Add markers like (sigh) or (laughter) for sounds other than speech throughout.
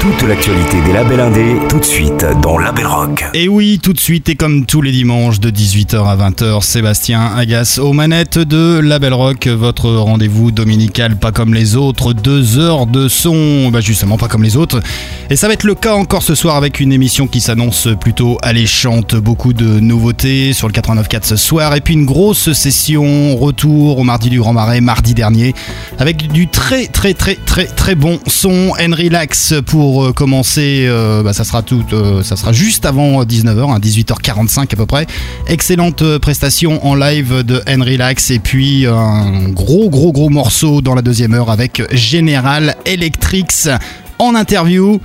Toute l'actualité des labels indés, tout de suite dans Label Rock. Et oui, tout de suite, et comme tous les dimanches de 18h à 20h, Sébastien Agace aux manettes de Label Rock, votre rendez-vous dominical, pas comme les autres, deux heures de son, bah justement pas comme les autres. Et ça va être le cas encore ce soir avec une émission qui s'annonce plutôt alléchante, beaucoup de nouveautés sur le 89.4 ce soir, et puis une grosse session retour au mardi du Grand Marais, mardi dernier, avec du très très très très très bon son and relax pour pour euh, commencer, euh, bah, ça sera tout, euh, ça sera juste avant 19h, 18h45 à peu près. Excellente prestation en live de Henry Lax et puis un gros gros gros morceau dans la deuxième heure avec General Electrics en interview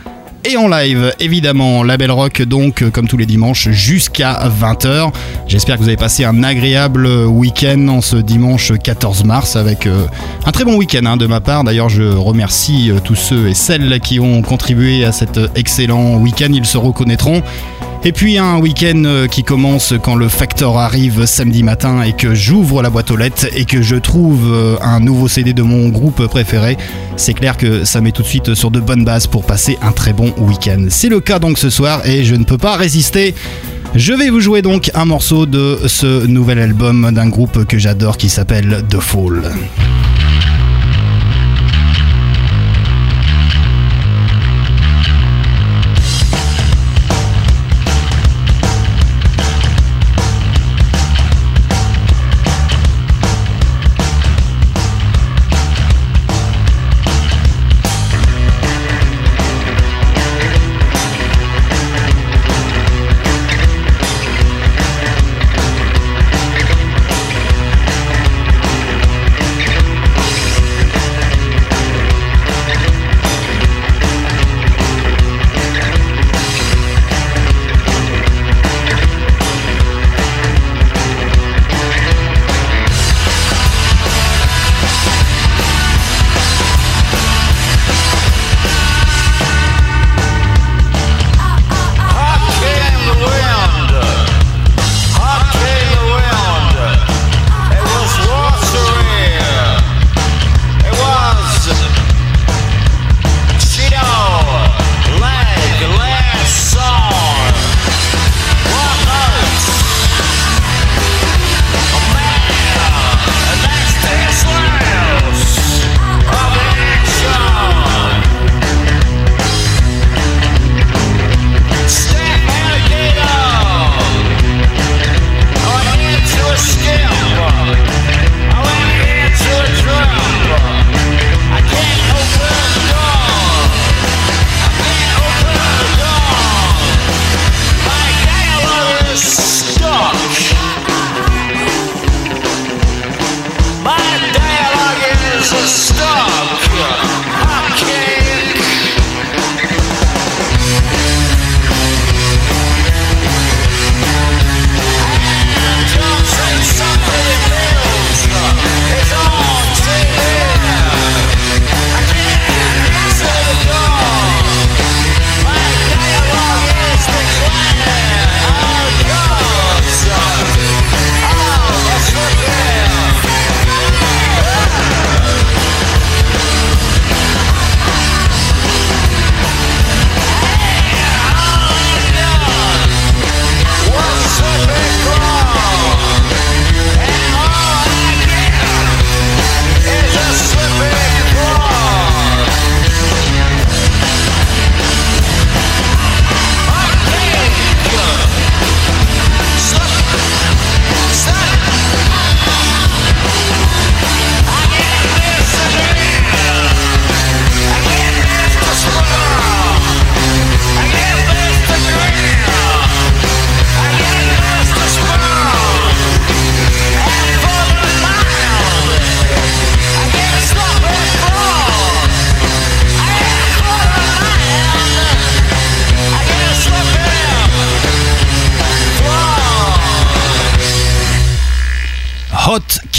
et en live, évidemment. Label Rock, donc, euh, comme tous les dimanches, jusqu'à 20h. J'espère que vous avez passé un agréable week-end en ce dimanche 14 mars avec euh, un très bon week-end hein, de ma part. D'ailleurs, je remercie euh, tous ceux et celles qui ont contribué à cet excellent week-end. Ils se reconnaîtront. Et puis un week-end euh, qui commence quand le Factor arrive samedi matin et que j'ouvre la boîte aux lettres et que je trouve euh, un nouveau CD de mon groupe préféré. C'est clair que ça met tout de suite sur de bonnes bases pour passer un très bon week-end. C'est le cas donc ce soir et je ne peux pas résister. Je vais vous jouer donc un morceau de ce nouvel album d'un groupe que j'adore qui s'appelle The Fall.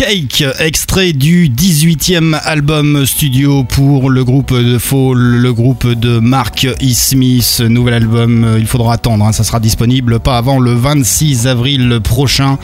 Extrait du 18e album studio pour le groupe de Fall, le groupe de Mark E. Smith. Nouvel album, euh, il faudra attendre, hein, ça sera disponible pas avant le 26 avril prochain.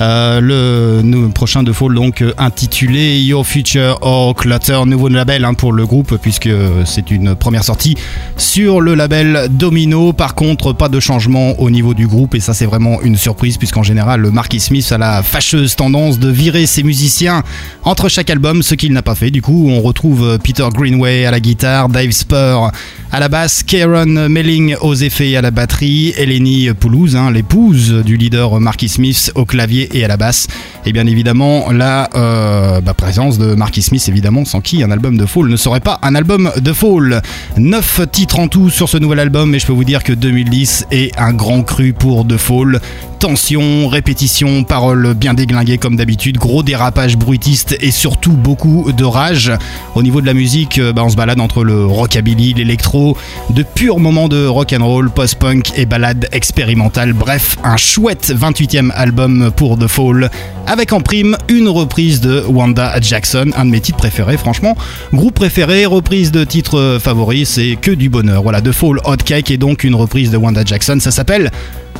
Euh, le prochain de Fall donc euh, intitulé Your Future or Clutter, nouveau label hein, pour le groupe puisque c'est une première sortie sur le label Domino. Par contre, pas de changement au niveau du groupe et ça c'est vraiment une surprise puisqu'en général le Marky Smith a la fâcheuse tendance de virer ses musiciens entre chaque album, ce qu'il n'a pas fait. Du coup, on retrouve Peter Greenway à la guitare, Dave Spur à la basse, Karen Melling aux effets et à la batterie, Eleni Poulouse, hein, l'épouse du leader Marky Smith au clavier et à la basse. Et bien évidemment, la euh, bah, présence de Marky Smith, évidemment, sans qui un album de Fall ne serait pas un album de Fall. 9 titres en tout sur ce nouvel album, et je peux vous dire que 2010 est un grand cru pour The Fall. Tension, répétition, paroles bien déglinguées comme d'habitude, gros dérapage bruitiste et surtout beaucoup de rage. Au niveau de la musique, euh, bah, on se balade entre le rockabilly, l'électro, de purs moments de rock and roll, post-punk et balade expérimentale. Bref, un chouette 28e album pour The Fall, avec en prime une reprise de Wanda Jackson, un de mes titres préférés, franchement. Groupe préféré, reprise de titre favori, c'est que du bonheur. Voilà, The Fall Hot Cake est donc une reprise de Wanda Jackson, ça s'appelle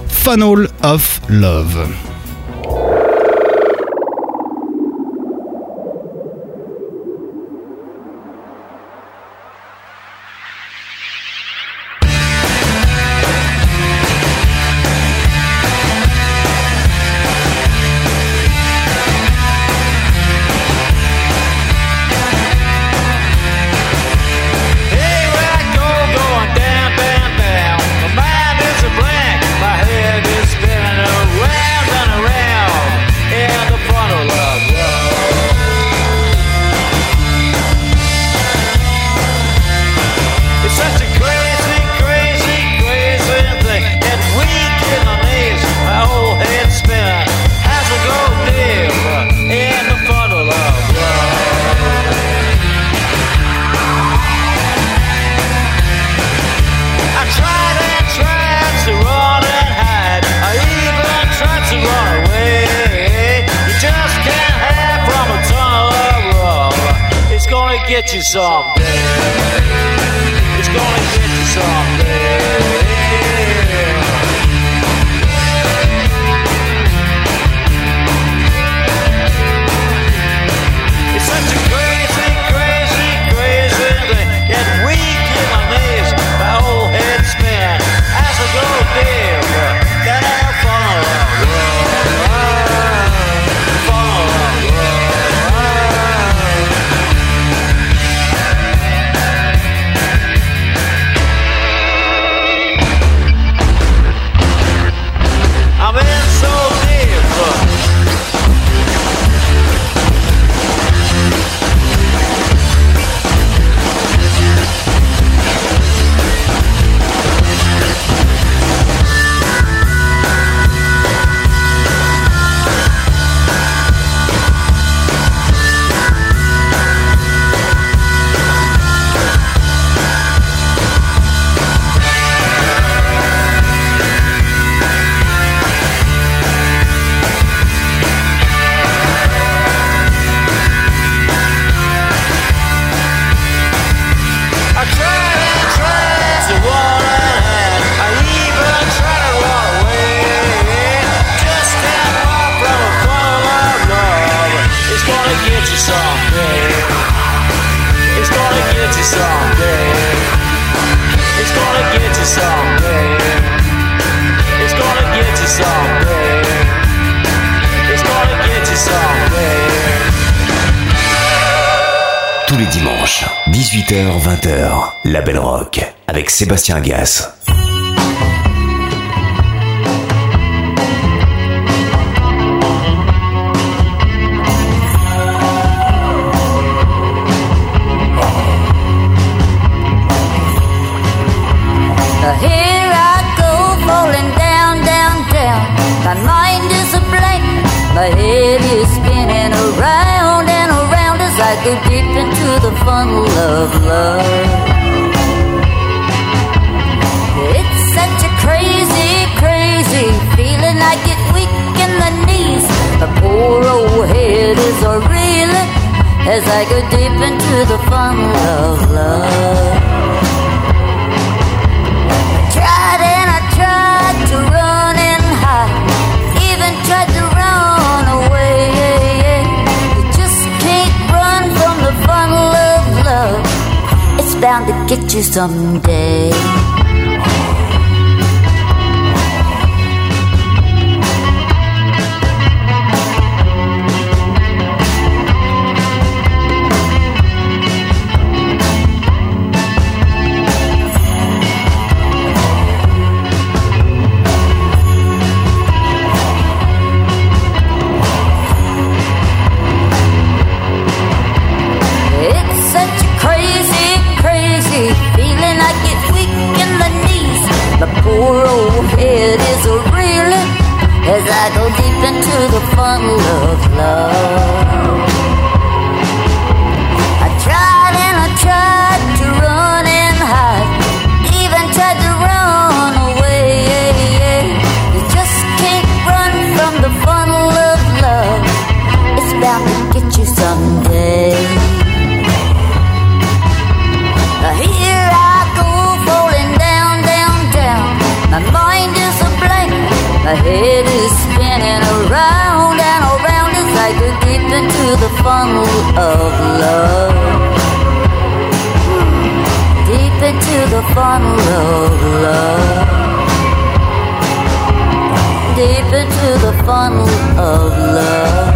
Funnel of Love. some. Sébastien Gas. As I go deep into the funnel of love. I tried and I tried to run and hide, even tried to run away. You just can't run from the funnel of love. It's bound to get you someday. Poor old head is a reeling as I go deep into the funnel of love. My head is spinning around and around as I go deep into the funnel of love. Deep into the funnel of love. Deep into the funnel of love.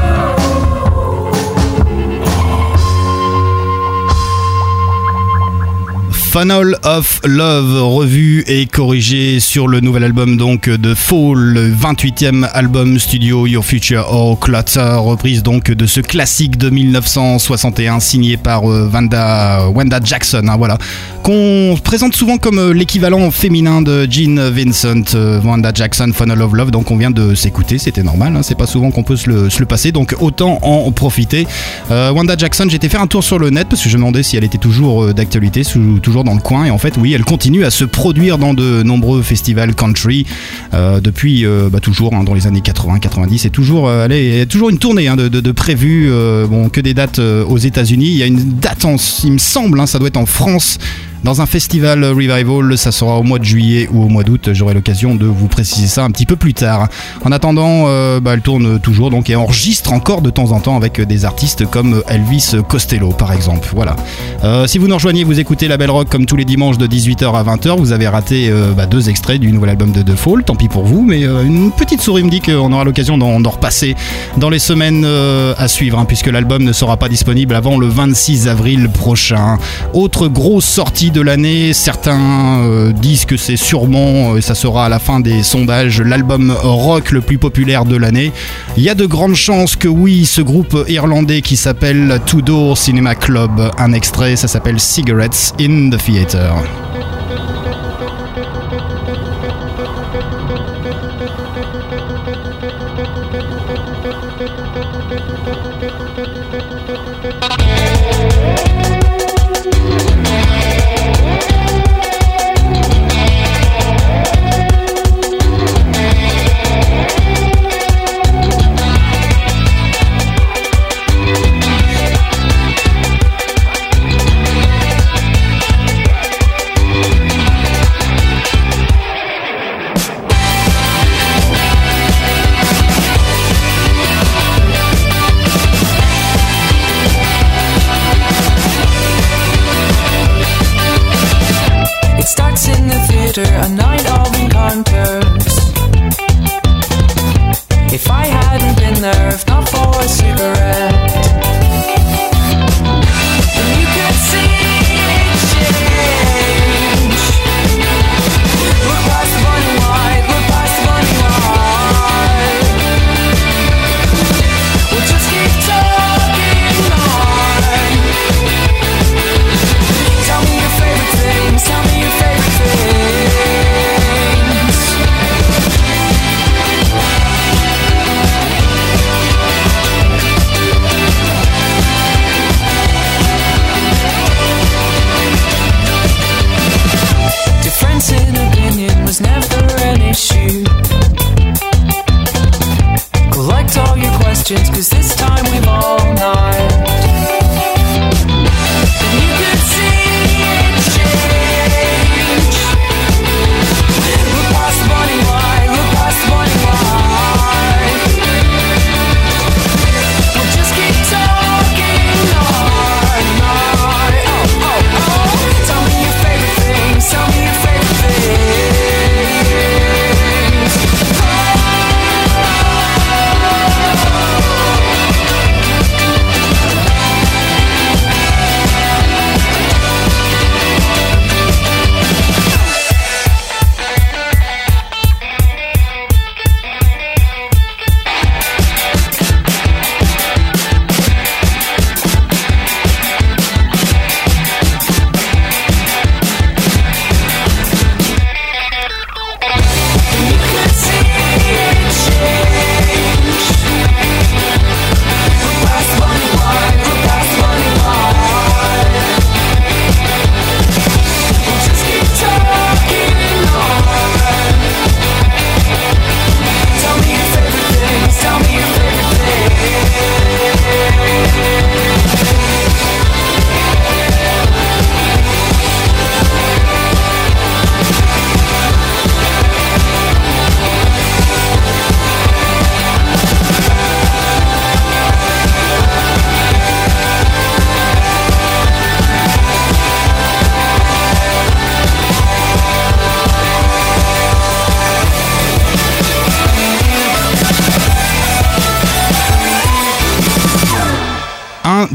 Funnel of Love, revu et corrigé sur le nouvel album donc de Fall, le 28e album studio Your Future or Clutter, reprise donc de ce classique de 1961 signé par euh, Wanda, Jackson, hein, voilà, qu'on présente souvent comme euh, l'équivalent féminin de Gene Vincent, euh, Wanda Jackson, Funnel of Love, donc on vient de s'écouter, c'était normal, hein, c'est pas souvent qu'on peut se le, se le passer, donc autant en profiter. Euh, Wanda Jackson, été faire un tour sur le net parce que je me demandais si elle était toujours d'actualité, toujours dans le coin, et en fait oui, elle continue à se produire dans de nombreux festivals country depuis bah, toujours hein, dans les années 80-90, et toujours, elle est- toujours une tournée hein, de, de, bon que des dates aux États-Unis, il y a une date, en, il me semble, ça doit être en France. Dans un festival Revival, ça sera au mois de juillet ou au mois d'août. J'aurai l'occasion de vous préciser ça un petit peu plus tard. En attendant, euh, bah, elle tourne toujours donc et enregistre encore de temps en temps avec des artistes comme Elvis Costello par exemple. Voilà. Euh, si vous nous rejoignez, vous écoutez La Belle Rock comme tous les dimanches de 18h à 20h. Vous avez raté euh, bah, deux extraits du nouvel album de The Fall. Tant pis pour vous, mais une petite souris me dit qu'on aura l'occasion d'en repasser dans les semaines à suivre, hein, puisque l'album ne sera pas disponible avant le 26 avril prochain. Autre grosse sortie de l'année, certains euh, disent que c'est sûrement, euh, ça sera à la fin des sondages, l'album rock le plus populaire de l'année. Il y a de grandes chances que oui, ce groupe irlandais qui s'appelle Two Door Cinema Club, un extrait, ça s'appelle Cigarettes in the Theater.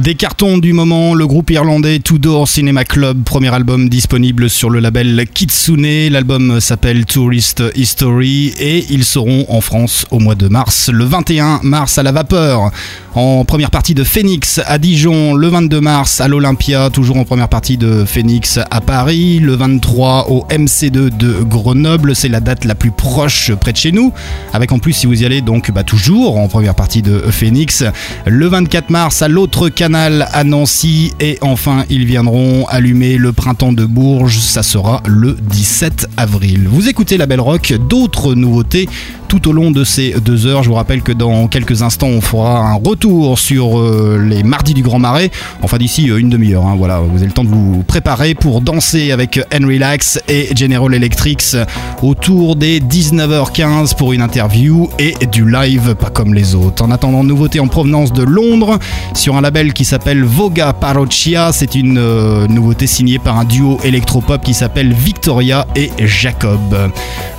Des cartons du moment, le groupe irlandais Tudor Cinema Club, premier album disponible sur le label Kitsune. L'album s'appelle Tourist History et ils seront en France au mois de mars, le 21 mars à la vapeur. En première partie de Phoenix à Dijon, le 22 mars à l'Olympia, toujours en première partie de Phoenix à Paris, le 23 au MC2 de Grenoble, c'est la date la plus proche près de chez nous, avec en plus si vous y allez donc bah, toujours en première partie de Phoenix, le 24 mars à l'autre canal à Nancy et enfin ils viendront allumer le printemps de Bourges, ça sera le 17 avril. Vous écoutez la Belle Rock, d'autres nouveautés tout au long de ces deux heures. Je vous rappelle que dans quelques instants on fera un retour sur euh, les mardis du Grand Marais, enfin d'ici euh, une demi-heure. hein. Voilà, vous avez le temps de vous préparer pour danser avec Henry Lax et General Electrics autour des 19h15 pour une interview et du live pas comme les autres. En attendant, nouveauté en provenance de Londres sur un label qui s'appelle Voga Parocchia. C'est une euh, nouveauté signée par un duo électropop qui s'appelle Victoria et Jacob.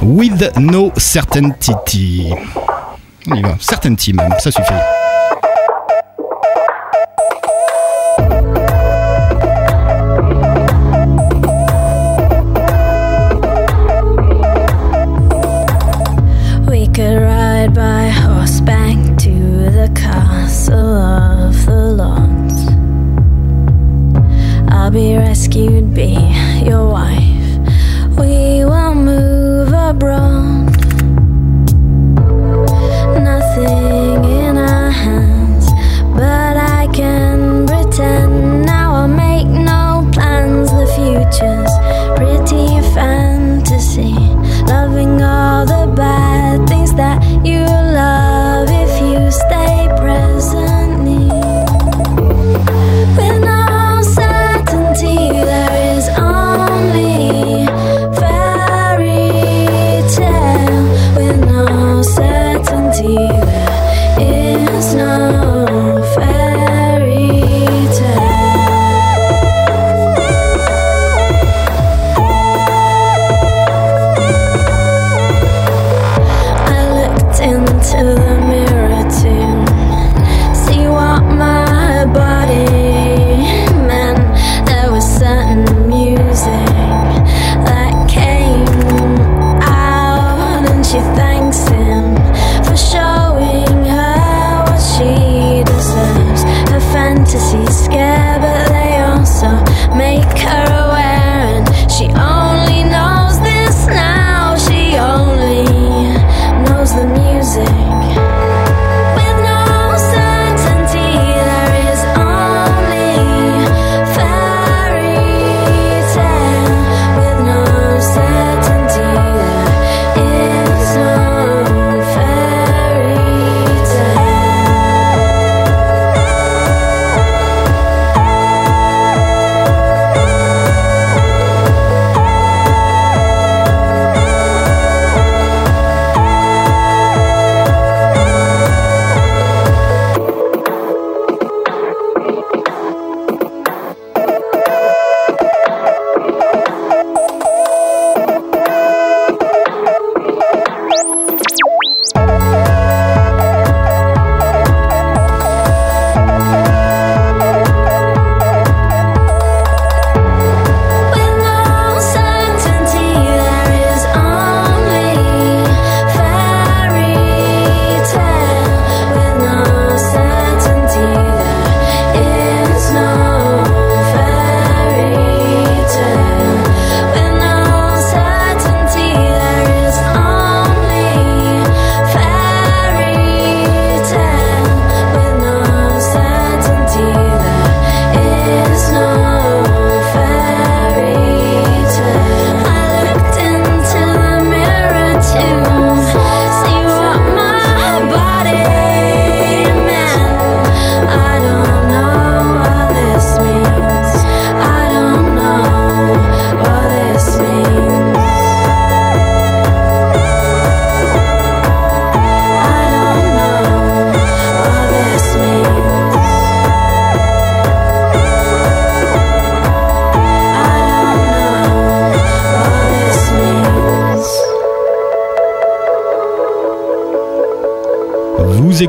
With no certainty. On y certainty même, ça suffit. I'll be rescued, be your wife. We will move abroad. Nothing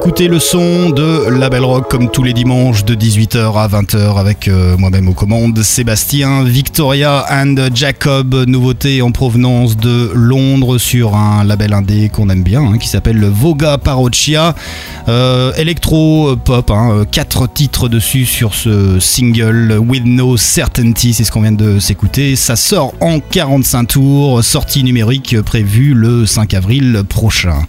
Écoutez le son de La Belle Rock comme tous les dimanches de 18h à 20h avec euh, moi-même aux commandes Sébastien, Victoria and Jacob, nouveauté en provenance de Londres sur un label indé qu'on aime bien hein, qui s'appelle Voga Parocchia. Euh, Electro pop, hein, euh, quatre titres dessus sur ce single With No Certainty, c'est ce qu'on vient de s'écouter. Ça sort en 45 tours, sortie numérique prévue le 5 avril prochain.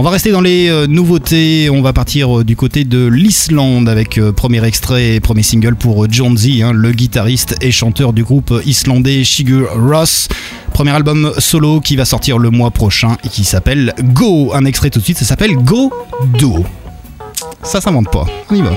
On va rester dans les euh, nouveautés, on va partir euh, du côté de l'Islande avec euh, premier extrait et premier single pour John Z, hein, le guitariste et chanteur du groupe islandais Sigur Ross. Premier album solo qui va sortir le mois prochain et qui s'appelle Go. Un extrait tout de suite, ça s'appelle Go Do. Ça s'invente pas, on y va.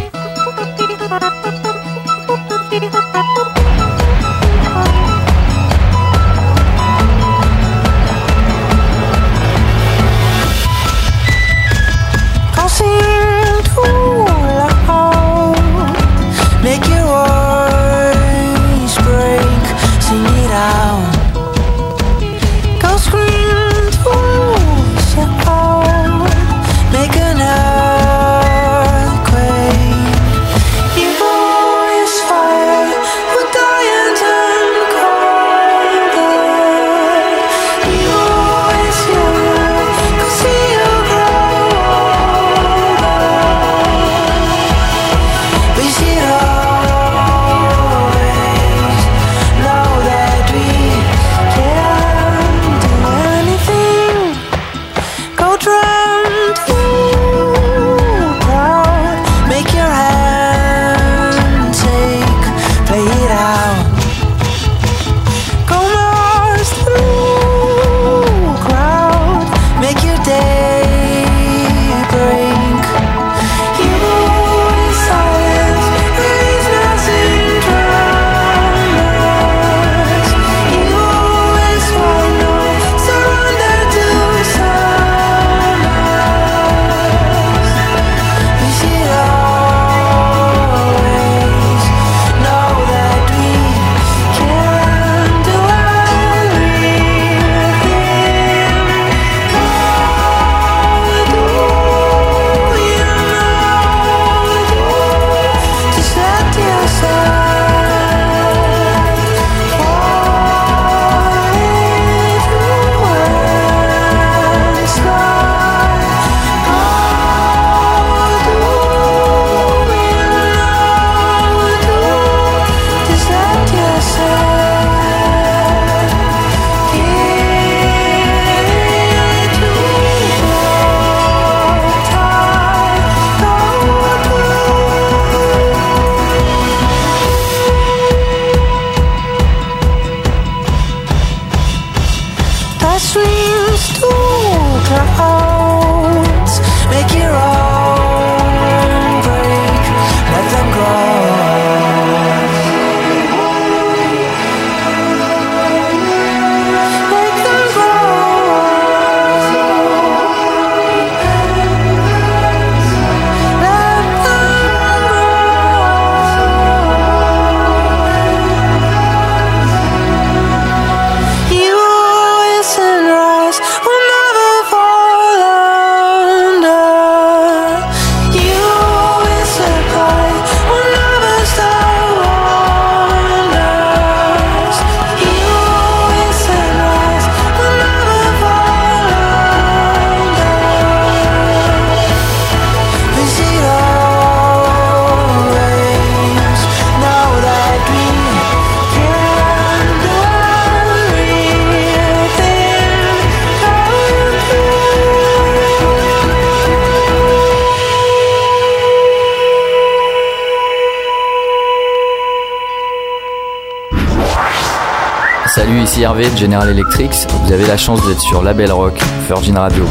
De General Electric. Vous avez la chance d'être sur Label Rock, Virgin Radio.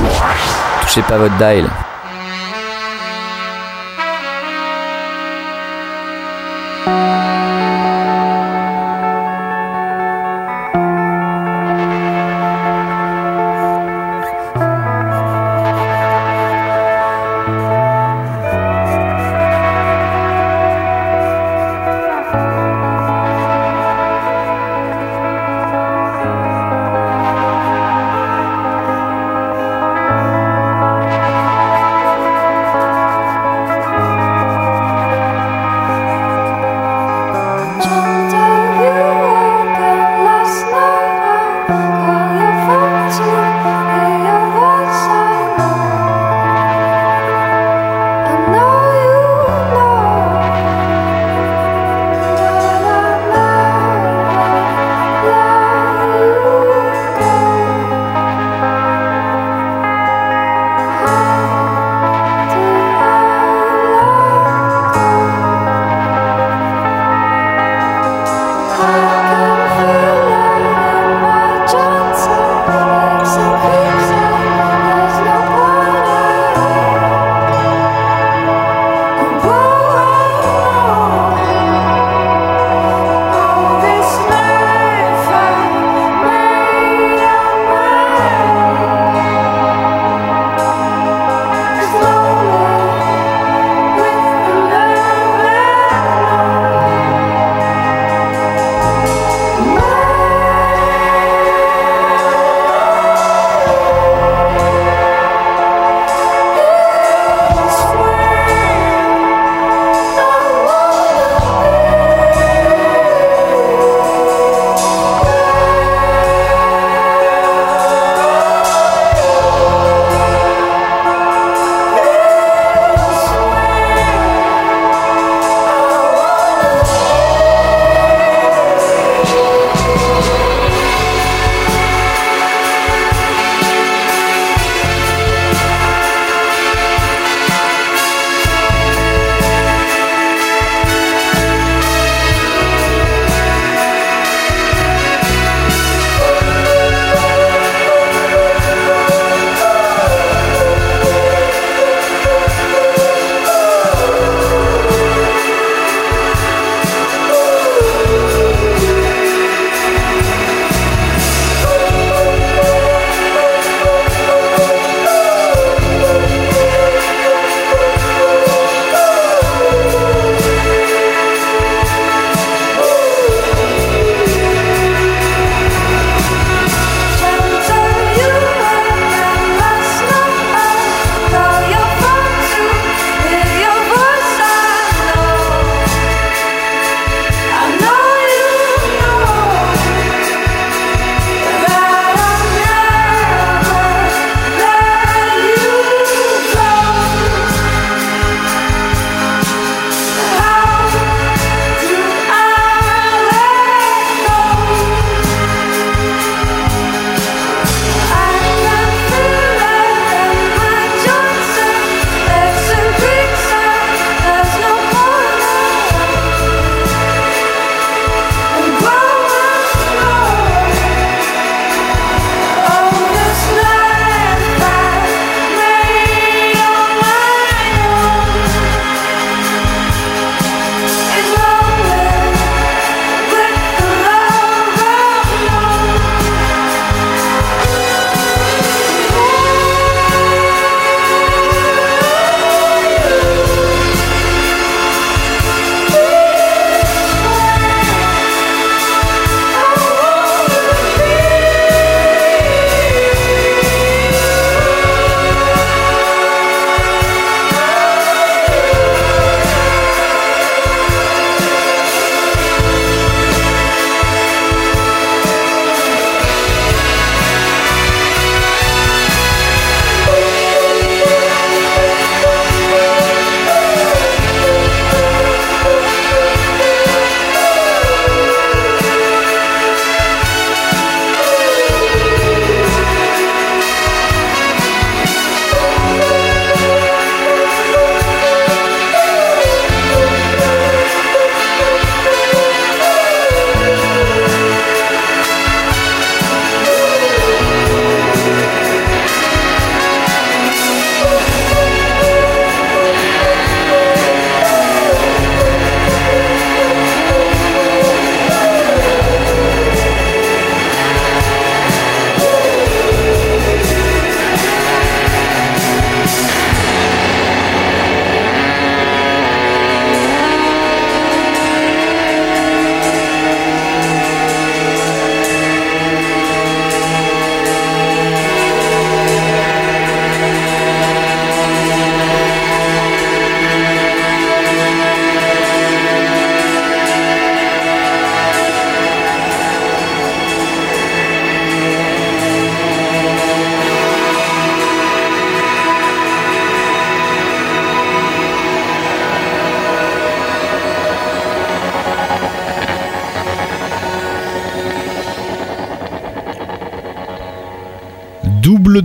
Touchez pas votre dial.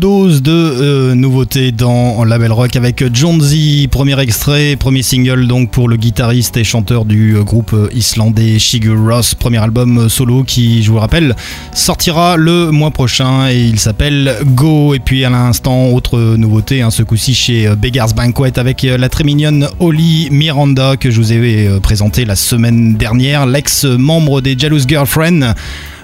Dose de euh, nouveautés dans Label Rock avec Jonesy, premier extrait, premier single donc pour le guitariste et chanteur du euh, groupe euh, islandais Shigur Ross, premier album solo qui, je vous le rappelle, sortira le mois prochain et il s'appelle Go. Et puis à l'instant, autre nouveauté, hein, ce coup-ci chez Beggars Banquet avec la très mignonne Holly Miranda que je vous ai présenté la semaine dernière, l'ex-membre des Jealous Girlfriend.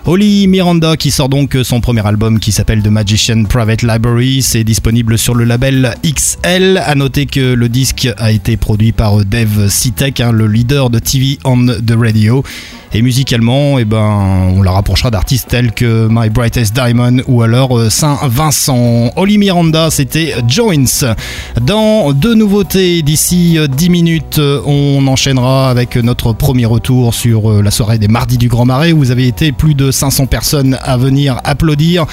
Holly Miranda qui sort donc son premier album qui s'appelle The Magician Private Library. C'est disponible sur le label XL. À noter que le disque a été produit par Dave Citek, hein, le leader de TV on the Radio. Et musicalement, eh ben, on la rapprochera d'artistes tels que My Brightest Diamond ou alors euh, Saint-Vincent. Holly Miranda, c'était Joins. Dans deux nouveautés d'ici 10 minutes, on enchaînera avec notre premier retour sur euh, la soirée des mardis du Grand Marais où vous avez été plus de 500 personnes à venir applaudir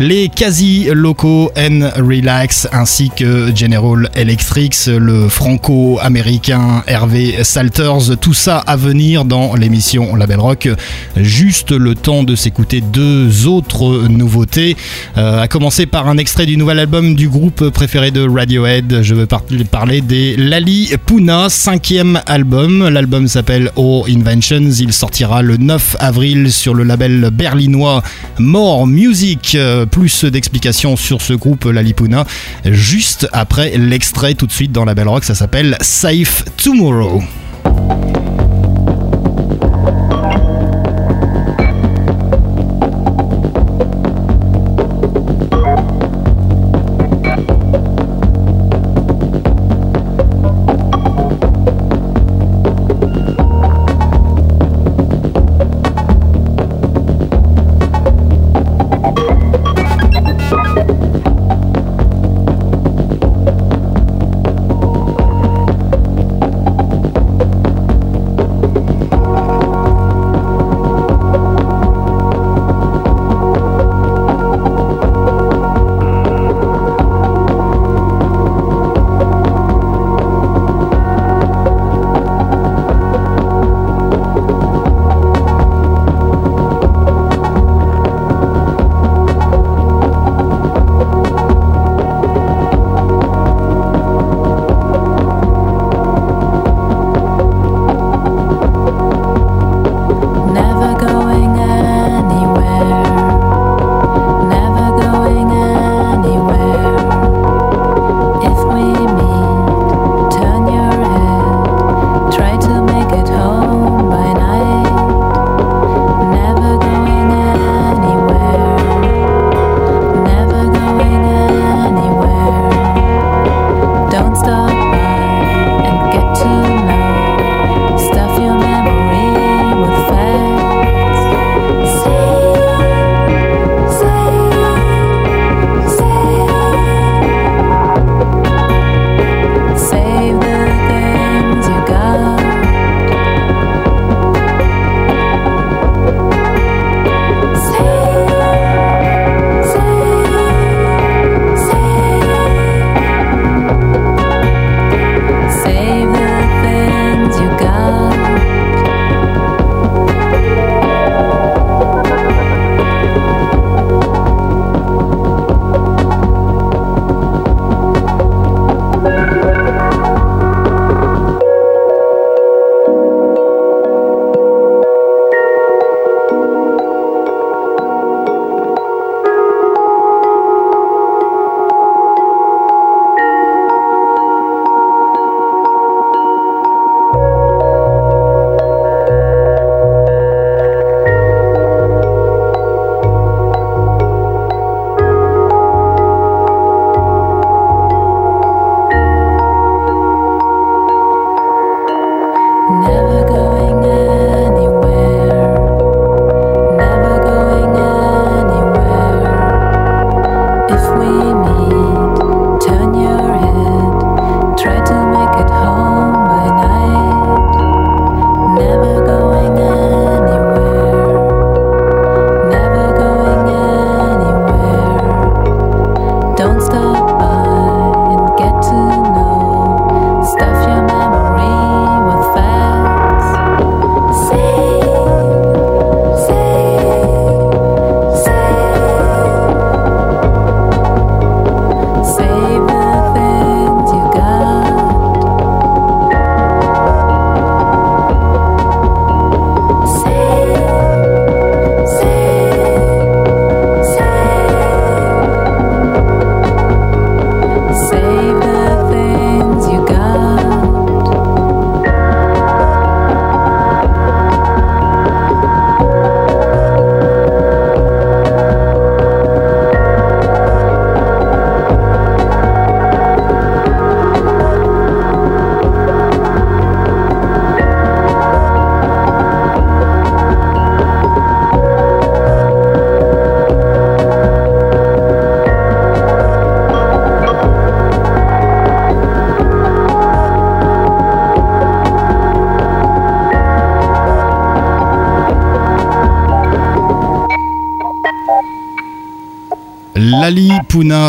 les quasi locaux N Relax ainsi que General Electrics, le franco-américain Hervé Salters, tout ça à venir dans l'émission Label Rock. Juste le temps de s'écouter deux autres nouveautés, euh, à commencer par un extrait du nouvel album du groupe préféré de Radiohead. Je veux parler des Lali Puna, cinquième album. L'album s'appelle All Inventions. Il sortira le 9 avril sur le label berlinois More Music plus d'explications sur ce groupe Lalipuna juste après l'extrait tout de suite dans la Belle Rock. Ça s'appelle Safe Tomorrow.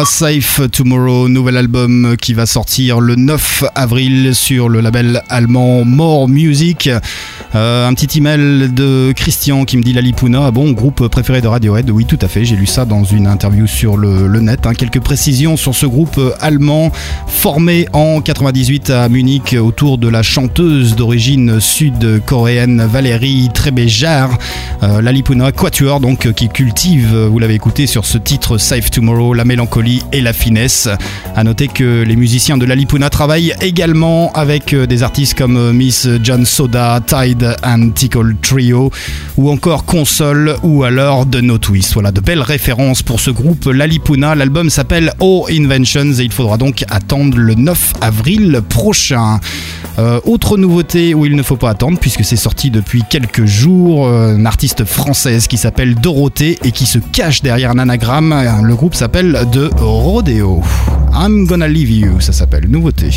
Safe Tomorrow, nouvel album qui va sortir le 9 avril sur le label allemand More Music. Euh, un petit email de Christian qui me dit Lali Puna, ah bon, groupe préféré de Radiohead Oui, tout à fait, j'ai lu ça dans une interview sur le, net. hein. Quelques précisions sur ce groupe allemand formé en 98 à Munich autour de la chanteuse d'origine sud-coréenne Valérie Trebejar. Euh, Lali Puna Quatuor, donc, qui cultive, vous l'avez écouté sur ce titre Safe Tomorrow, la mélancolie et la finesse. À noter que les musiciens de Lalipuna travaillent également avec euh, des artistes comme euh, Miss John Soda, Tide and Tickle Trio, ou encore Console, ou alors The No Twist. Voilà, de belles références pour ce groupe Lalipuna. L'album s'appelle All Inventions et il faudra donc attendre le 9 avril prochain. Euh, autre nouveauté où il ne faut pas attendre, puisque c'est sorti depuis quelques jours, une artiste française qui s'appelle Dorothée et qui se cache derrière un anagramme. Le groupe s'appelle The Rodeo. I'm gonna leave you, ça s'appelle. Nouveauté.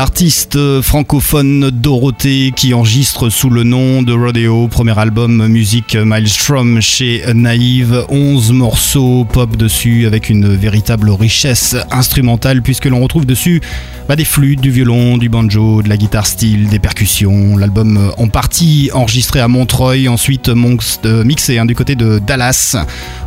L'artiste francophone Dorothée qui enregistre sous le nom de Rodeo, premier album musique Maelstrom chez Naïve, 11 morceaux pop dessus avec une véritable richesse instrumentale puisque l'on retrouve dessus bah, des flûtes, du violon, du banjo, de la guitare style, des percussions. L'album en partie enregistré à Montreuil, ensuite euh, mixé hein, du côté de Dallas,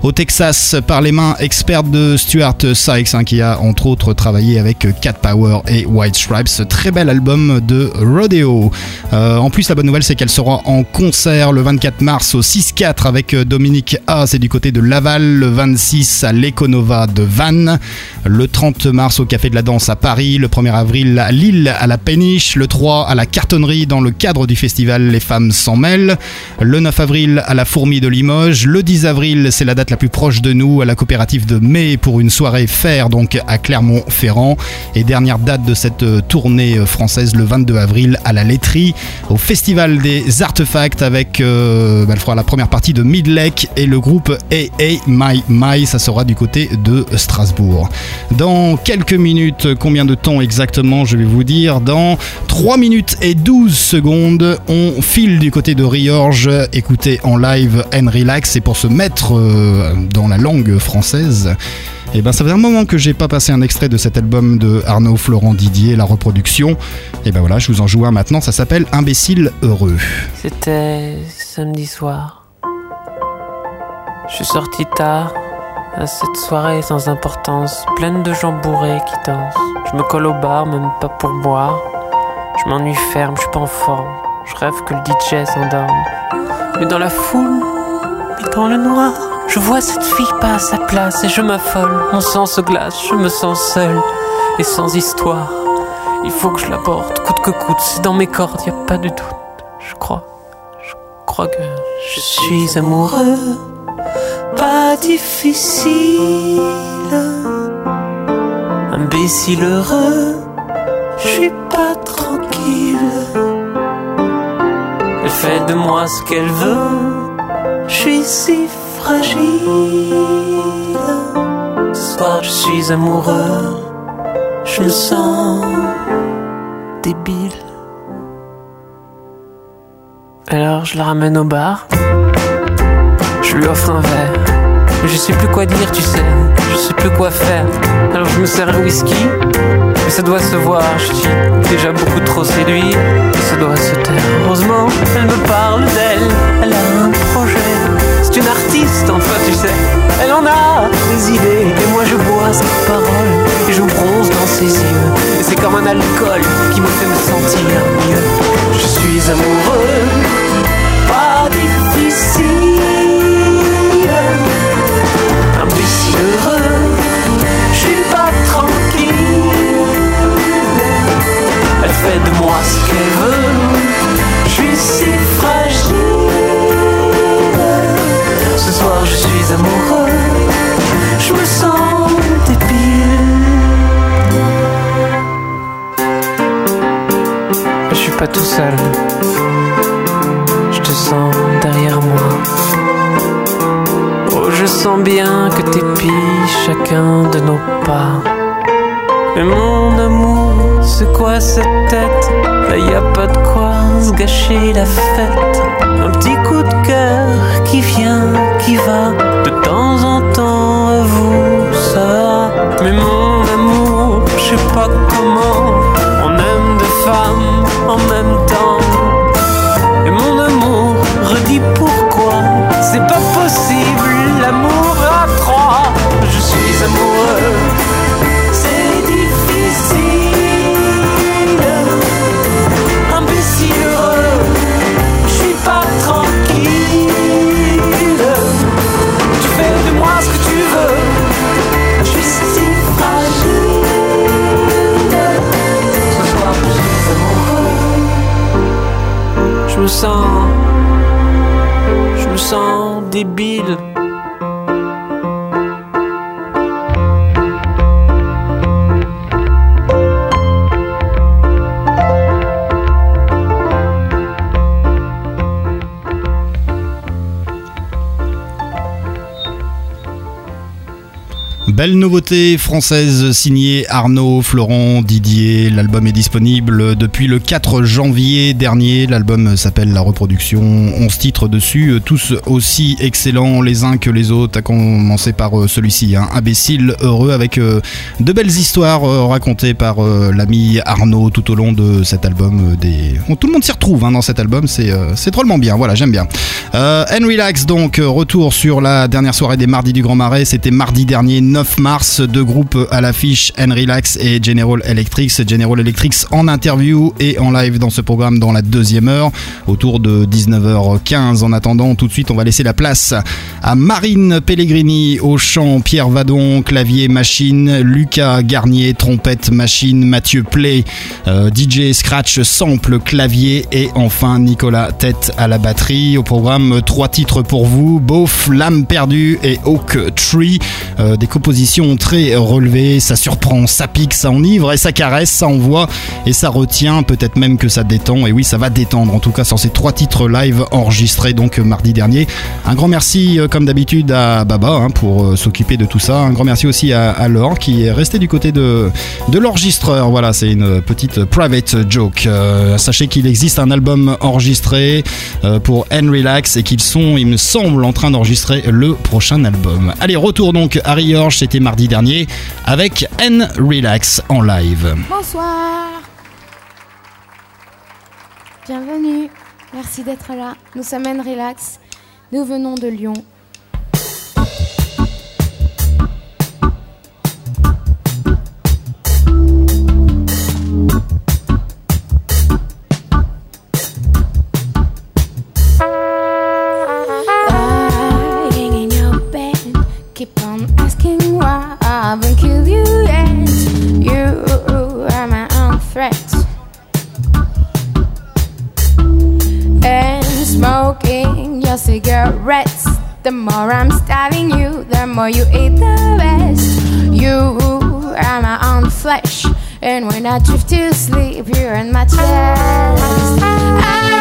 au Texas par les mains expertes de Stuart Sykes hein, qui a entre autres travaillé avec Cat Power et White Stripes. Très bel album de Rodeo. Euh, en plus, la bonne nouvelle, c'est qu'elle sera en concert le 24 mars au 6-4 avec euh, Dominique A, c'est du côté de Laval, le 26 à l'Econova de Vannes, le 30 mars au Café de la Danse à Paris, le 1er avril à Lille à la Péniche, le 3 à la Cartonnerie dans le cadre du festival Les Femmes s'en mêlent, le 9 avril à la Fourmi de Limoges, le 10 avril, c'est la date la plus proche de nous, à la coopérative de mai pour une soirée faire donc à Clermont-Ferrand, et dernière date de cette euh, tournée française le 22 avril à la laiterie au Festival des Artefacts avec euh, bah, la première partie de Midlake et le groupe AA My My. Ça sera du côté de Strasbourg. Dans quelques minutes, combien de temps exactement je vais vous dire. Dans 3 minutes et 12 secondes, on file du côté de Riorge, écoutez en live and relax et pour se mettre euh, dans la langue française et ben ça fait un moment que j'ai pas passé un extrait de cet album de Arnaud Florent Didier, la reproduction. Et ben voilà, je vous en joue un maintenant, ça s'appelle Imbécile heureux. C'était samedi soir. Je suis sorti tard à cette soirée sans importance, pleine de gens bourrés qui dansent. Je me colle au bar, même pas pour boire. Je m'ennuie ferme, je suis pas en forme. Je rêve que le DJ s'endorme. Mais dans la foule, et dans le noir, je vois cette fille pas à sa place et je m'affole. Mon sang se glace, je me sens seul et sans histoire. Il faut que je l'aborde, coûte que coûte, c'est dans mes cordes, y a pas de doute. Je crois, je crois que je suis amoureux. Pas difficile, imbécile heureux, je suis pas tranquille. Elle fait de moi ce qu'elle veut, je suis si fragile. Ce soir je suis amoureux, je me sens débile. Alors je la ramène au bar, je lui offre un verre. Mais je sais plus quoi dire, tu sais, je sais plus quoi faire. Alors je me sers un whisky, mais ça doit se voir, je suis déjà beaucoup trop séduit, et ça doit se taire. Heureusement, elle me parle d'elle, elle a un projet. C'est une artiste, enfin tu sais, elle en a des idées, et moi je bois ses paroles, et je bronze dans ses yeux. Et c'est comme un alcool qui me fait me sentir mieux. Je suis amoureux, pas difficile. Imbécile heureux, je suis pas tranquille. Elle fait de moi ce qu'elle veut, je suis si fragile. Soir je suis amoureux, je me sens débile. Je suis pas tout seul, je te sens derrière moi. Oh, je sens bien que t'épies chacun de nos pas. Mais mon amour, c'est quoi cette tête? Là y a pas de quoi se gâcher la fête. Petit coup de cœur qui vient, qui va. De temps en temps, vous, ça. Mais mon amour, je sais pas comment. On aime deux femmes en même temps. Et mon amour, redis pourquoi C'est pas possible, l'amour à trois Je suis amoureux amoureux Belle nouveauté française signée Arnaud, Florent, Didier. L'album est disponible depuis le 4 janvier dernier. L'album s'appelle La Reproduction. 11 titres dessus, tous aussi excellents les uns que les autres. À commencer par euh, celui-ci, hein, Imbécile heureux, avec euh, de belles histoires euh, racontées par l'ami Arnaud tout au long de cet album. Bon, tout le monde s'y retrouve hein, dans cet album, c'est drôlement bien. Voilà, j'aime bien. Euh, and Relax, donc, retour sur la dernière soirée des Mardis du Grand Marais. C'était mardi dernier, 9 mars. Deux groupes à l'affiche, Relax et General Electric. General Electric en interview et en live dans ce programme dans la deuxième heure, autour de 19h15. En attendant, tout de suite, on va laisser la place à Marine Pellegrini au chant, Pierre Vadon, clavier, machine, Lucas Garnier, trompette, machine, Mathieu Play, euh, DJ Scratch, sample, clavier et enfin Nicolas Tête à la batterie. Au programme, trois titres pour vous, Beauf, L'âme perdue et Oak Tree. Euh, des compositions très relevées, ça surprend, ça pique, ça enivre et ça caresse, ça envoie et ça retient, peut-être même que ça détend. Et oui, ça va détendre en tout cas sur ces trois titres live enregistrés donc mardi dernier. Un grand merci euh, comme d'habitude à Baba hein, pour euh, s'occuper de tout ça. Un grand merci aussi à, à Laure qui est resté du côté de, de l'enregistreur. Voilà, c'est une petite private joke. Euh, sachez qu'il existe un album enregistré pour N Relax et qu'ils sont, il me semble, en train d'enregistrer le prochain album. Allez, retour donc à Riorge, c'était mardi dernier avec N Relax en live. Bonsoir. Bienvenue. Merci d'être là. Nous sommes N Relax. Nous venons de Lyon. Cigarettes. The more I'm stabbing you, the more you eat the best. You are my own flesh. And when I drift to sleep, you're in my chest. I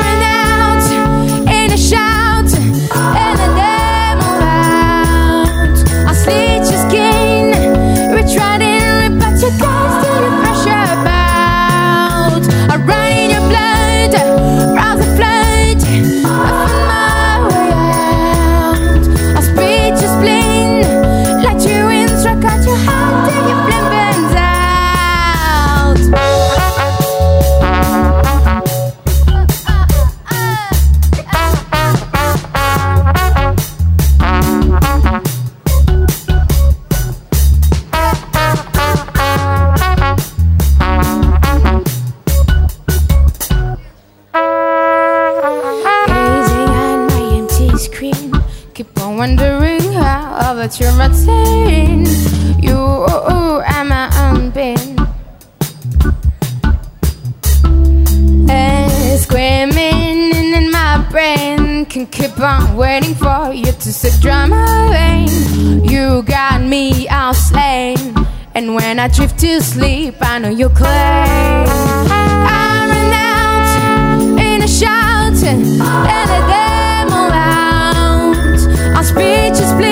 wondering how that you're maintain. You are my own pain. And screaming in my brain can keep on waiting for you to say drama vein. You got me all slain. And when I drift to sleep, I know you'll claim. I run out in a shout and a demo As beats play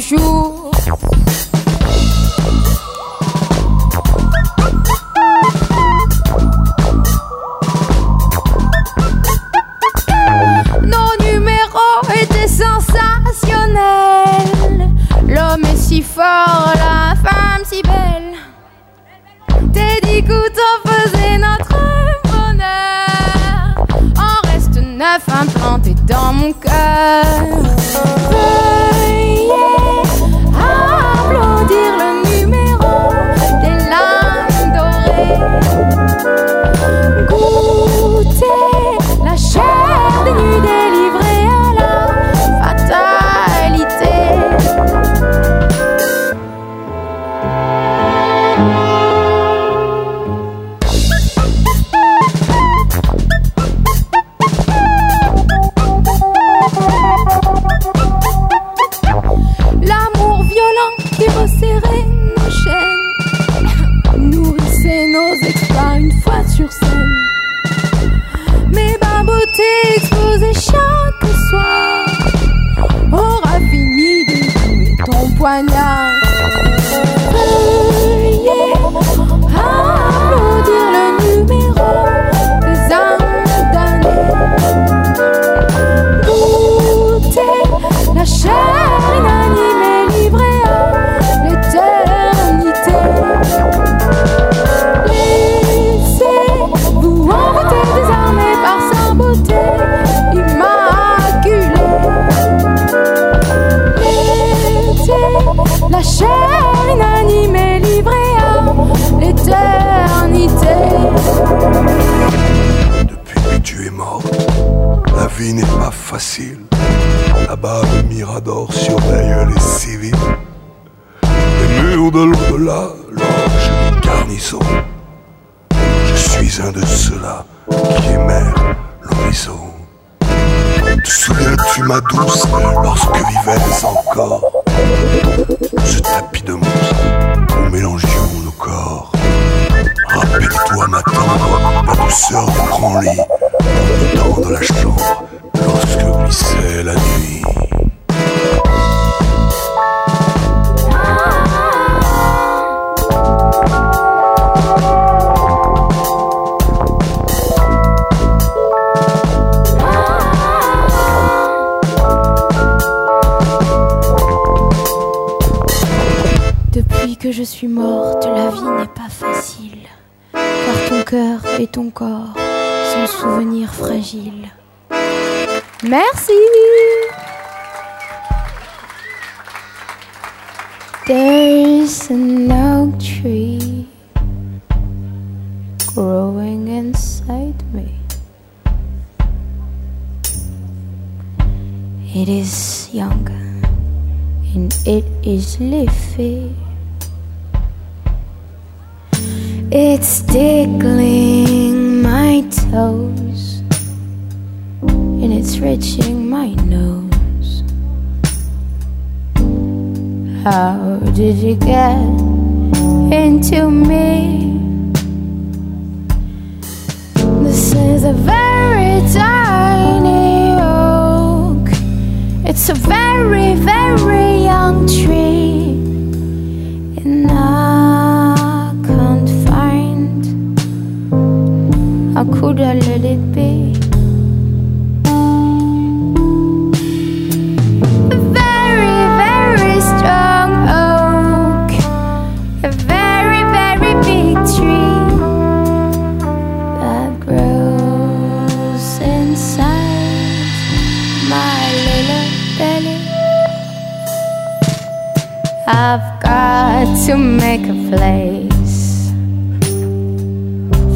书。It's tickling my toes and it's reaching my nose. How did you get?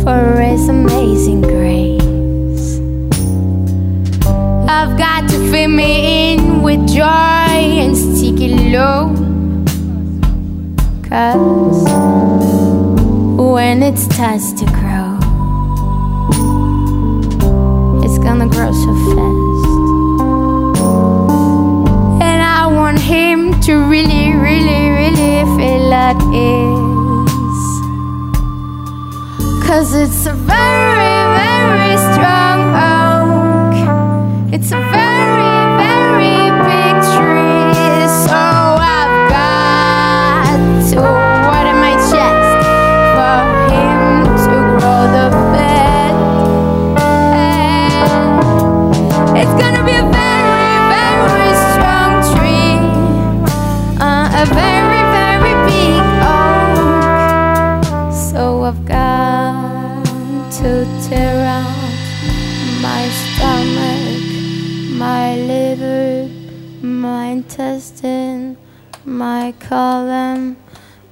For His amazing grace. I've got to fill me in with joy and stick it low. Cause when it starts to grow, it's gonna grow so fast. And I want him to really, really, really feel like his. Cause it's a very, very strong colon,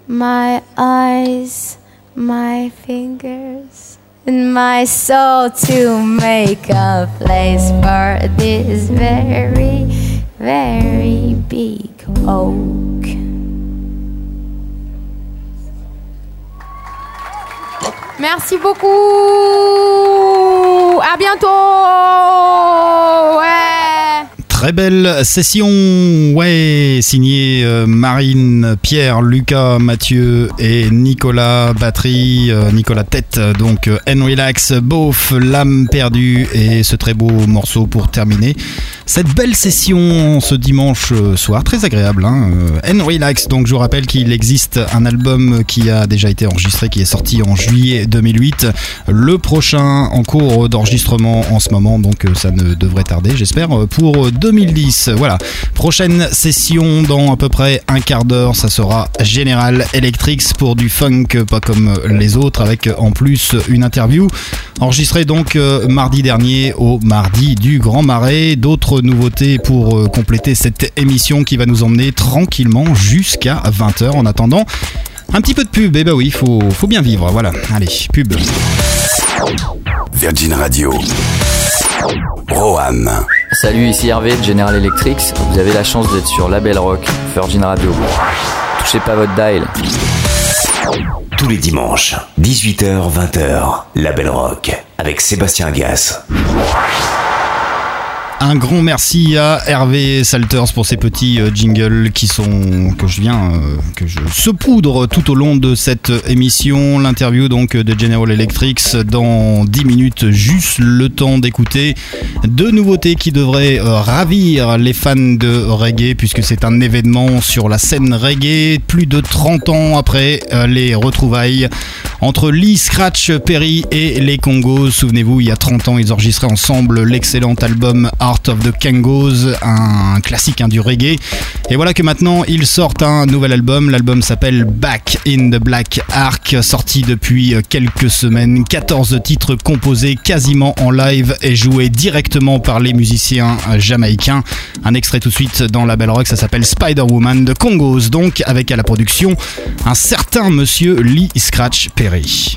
my eyes, my fingers, and my soul to make a place for this very, very big oak. Merci beaucoup. À bientôt. Ouais. Très belle session, ouais, signée euh, Marine, Pierre, Lucas, Mathieu et Nicolas Batterie, euh, Nicolas Tête, donc euh, And Relax, Beauf, L'âme perdue et ce très beau morceau pour terminer cette belle session ce dimanche soir, très agréable. Hein, And Relax, donc je vous rappelle qu'il existe un album qui a déjà été enregistré, qui est sorti en juillet 2008. Le prochain en cours d'enregistrement en ce moment, donc ça ne devrait tarder, j'espère, pour 2010. Voilà, prochaine session dans à peu près un quart d'heure, ça sera General Electrics pour du funk, pas comme les autres, avec en plus une interview enregistrée donc euh, mardi dernier au mardi du Grand Marais. D'autres nouveautés pour euh, compléter cette émission qui va nous emmener tranquillement jusqu'à 20h en attendant. Un petit peu de pub, et bah oui, faut, faut bien vivre, voilà. Allez, pub. Virgin Radio. Rohan. Salut, ici Hervé de General Electric. Vous avez la chance d'être sur Label Rock, Virgin Radio. Touchez pas votre dial. Tous les dimanches, 18h-20h, La Belle Rock, avec Sébastien Agas. Un grand merci à Hervé Salters pour ces petits euh, jingles qui sont que je viens euh, que je saupoudre tout au long de cette émission. L'interview donc de General Electric dans 10 minutes, juste le temps d'écouter deux nouveautés qui devraient euh, ravir les fans de reggae puisque c'est un événement sur la scène reggae plus de 30 ans après les retrouvailles entre Lee Scratch Perry et les Congos. Souvenez-vous, il y a 30 ans, ils enregistraient ensemble l'excellent album of the Kangos, un classique hein, du reggae. Et voilà que maintenant, ils sortent un nouvel album. L'album s'appelle Back in the Black Ark, sorti depuis quelques semaines. 14 titres composés quasiment en live et joués directement par les musiciens jamaïcains. Un extrait tout de suite dans la Belle Rock, ça s'appelle Spider-Woman de Congos, donc avec à la production un certain monsieur Lee Scratch Perry.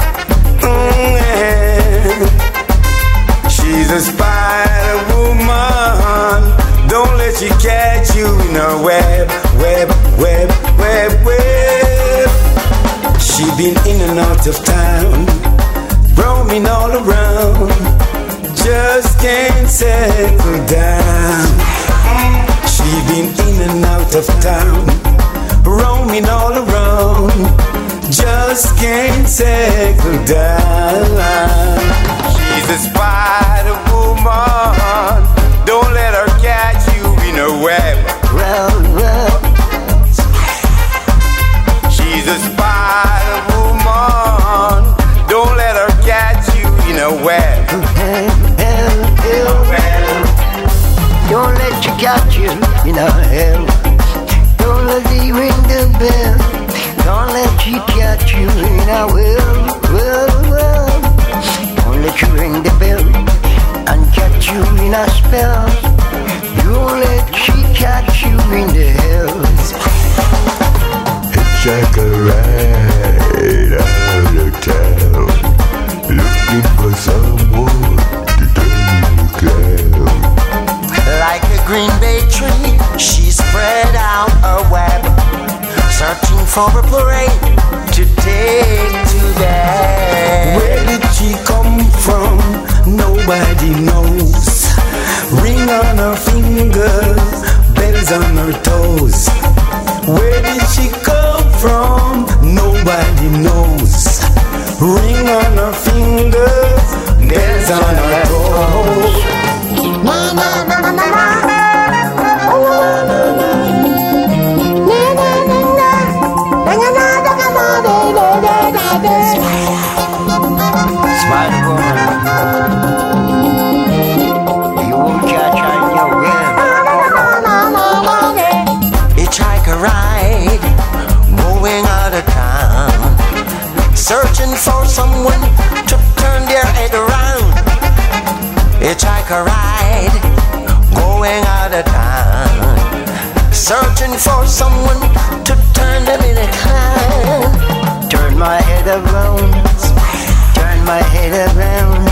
She's a spider woman. Don't let she catch you in a web, web, web, web, web. She been in and out of town, roaming all around. Just can't settle down. She been in and out of town, roaming all around. Just can't settle down despite spider woman. Don't let her catch you in a web. She's a spider woman. Don't let her catch you in a web. Don't let you catch you in a hell. Don't let you ring the bell. Don't let you catch you in a well. Don't you ring the bell and catch you in a spell. Don't let she catch you in the hells. Jack a ride out of town, looking for someone to turn the clown. Like a green bay tree, she spread out her web, searching for a prey take to bed. Where did she come from? Nobody knows. Ring on her finger, bells on her toes. Where did she come from? Nobody knows. Ring on her finger, bells on her toes. Spider searching for someone to turn their head around. Hitchhiker ride, going out of town, searching for someone to turn them in a clown. Turn my head around. Turn my head around.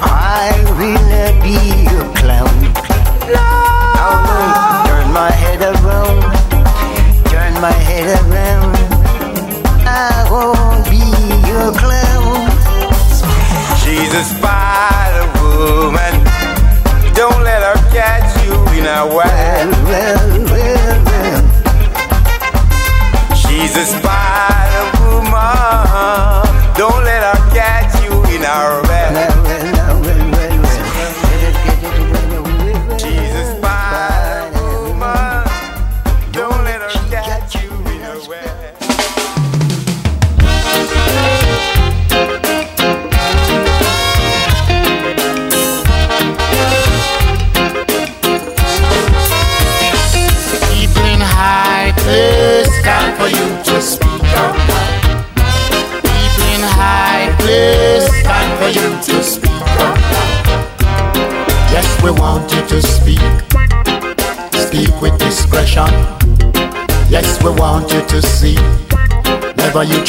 I will be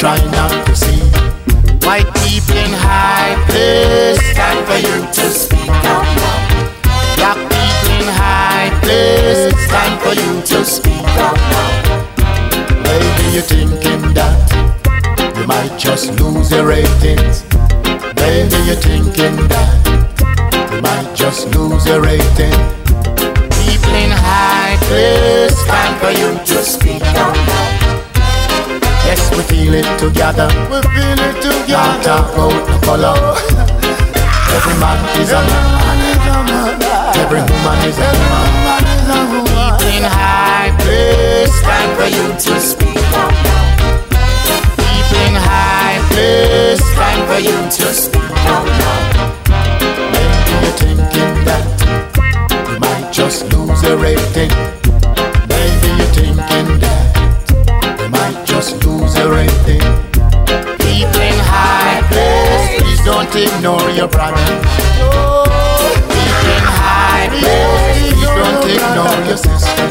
trying together. We feel it together. Talk about the color. (laughs) Every man is a man. Every woman is a woman. People in high place, time for you to speak out now. People in high place, time for you to speak now. Maybe you're thinking that you might just lose your rating. Maybe you're thinking that ignore your brother. People in high place, please don't ignore your sister.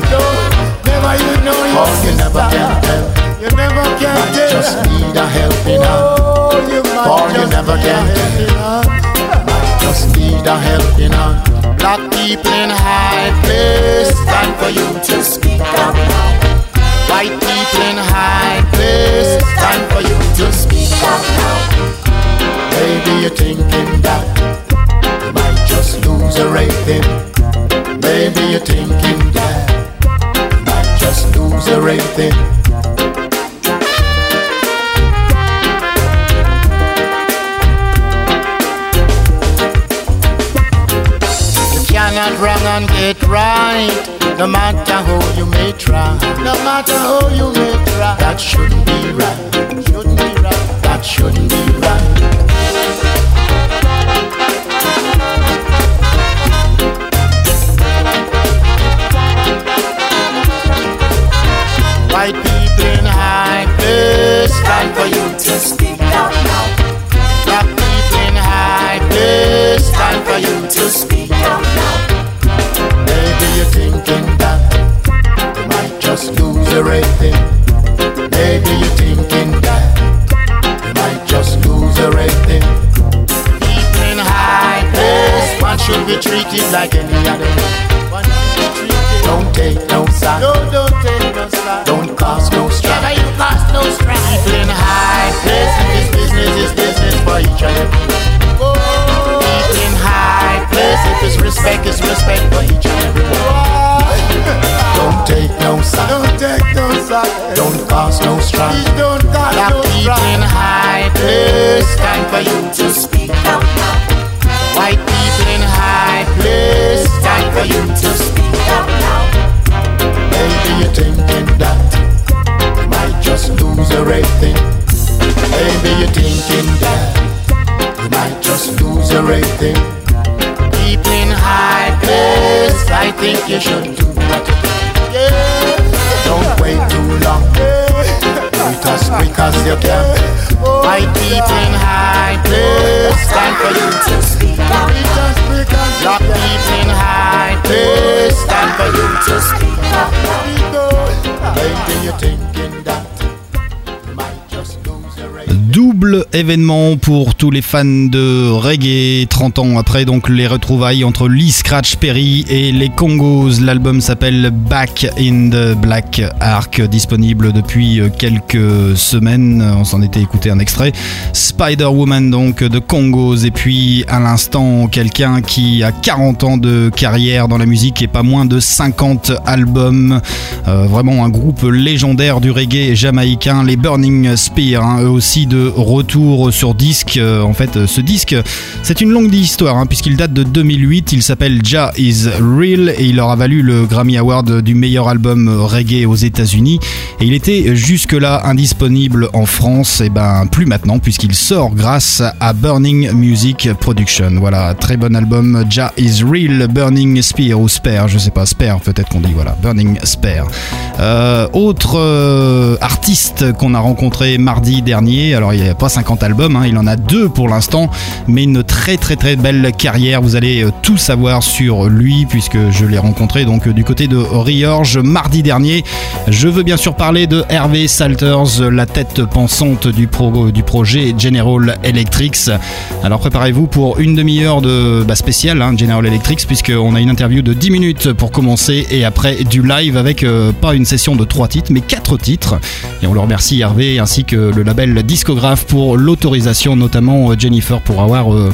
Never you know your oh, you never can tell. You never can might tell. just need a helping hand. Or you never can tell. Might just need a helping hand. Black people in high place, time for you to speak up now. White people in high place, time for you to speak up now. Maybe you're thinking that you might just lose a rating. Maybe you're thinking that you might just lose a rating. Cannot wrong and get right, no matter how you may try. No matter how you may try, that shouldn't be right. Shouldn't be right. That shouldn't be right. White people in high place, time for you to speak up now. Black people in high place, time for you to speak up now. Maybe you're thinking that you might just lose your rating. Maybe you're thinking that you might just lose your rating. People in high place, one should be treated like any other. Don't take no side. No, no side. Don't cause no strife. Never you cause no strife. People in high places, this business is business for each other. People in high places, this respect is respect for each other. Don't take no side. Don't take no side. Don't cause no strife. Don't cause Black no people in high événement pour tous les fans de reggae 30 ans après donc les retrouvailles entre Lee Scratch Perry et les Congos. L'album s'appelle Back in the Black Ark disponible depuis quelques semaines. On s'en était écouté un extrait. Spider Woman donc de Congos et puis à l'instant quelqu'un qui a 40 ans de carrière dans la musique et pas moins de 50 albums. Euh, vraiment un groupe légendaire du reggae jamaïcain, les Burning Spear, hein, eux aussi de retour sur disque. Euh, en fait, ce disque, c'est une longue histoire hein, puisqu'il date de 2008. Il s'appelle Ja Is Real et il leur a valu le Grammy Award du meilleur album reggae aux États-Unis. Et il était jusque-là indisponible en France. Et ben plus maintenant puisqu'il sort grâce à Burning Music Production. Voilà, très bon album. Ja Is Real, Burning Spear ou Spare, je sais pas, Spare peut-être qu'on dit. Voilà, Burning Spare. Euh, autre euh, artiste qu'on a rencontré mardi dernier. Alors il n'y a pas 50 albums, hein, il en a deux pour l'instant, mais une très très très belle carrière. Vous allez euh, tout savoir sur lui puisque je l'ai rencontré donc euh, du côté de Riorge mardi dernier. Je veux bien sûr parler de Hervé Salters, la tête pensante du, pro- du projet General Electrics. Alors préparez-vous pour une demi-heure de bah, spécial hein, General Electrics puisqu'on a une interview de 10 minutes pour commencer et après du live avec euh, pas une session de 3 titres mais 4 titres. Et on le remercie Hervé ainsi que le label Discographe pour l'autorisation, notamment euh, Jennifer pour avoir euh,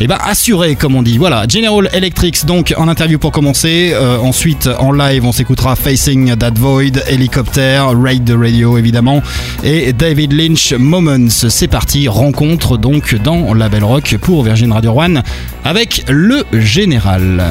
eh ben, assuré, comme on dit. Voilà, General Electrics, donc en interview pour commencer. Euh, ensuite, en live, on s'écoutera Facing That Void, Helicopter, Raid the Radio évidemment, et David Lynch Moments. C'est parti, rencontre donc dans la Rock pour Virgin Radio One avec le Général.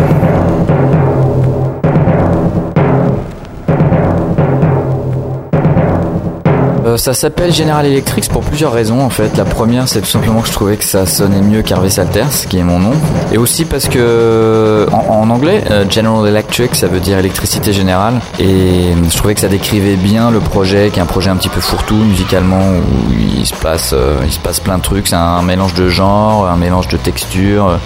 Euh, ça s'appelle General Electric pour plusieurs raisons en fait. La première, c'est tout simplement que je trouvais que ça sonnait mieux qu'Harvey Salters, qui est mon nom. Et aussi parce que en, en anglais, euh, General Electric, ça veut dire électricité générale. Et je trouvais que ça décrivait bien le projet, qui est un projet un petit peu fourre-tout musicalement, où il se passe, euh, il se passe plein de trucs. C'est un mélange de genres, un mélange de textures.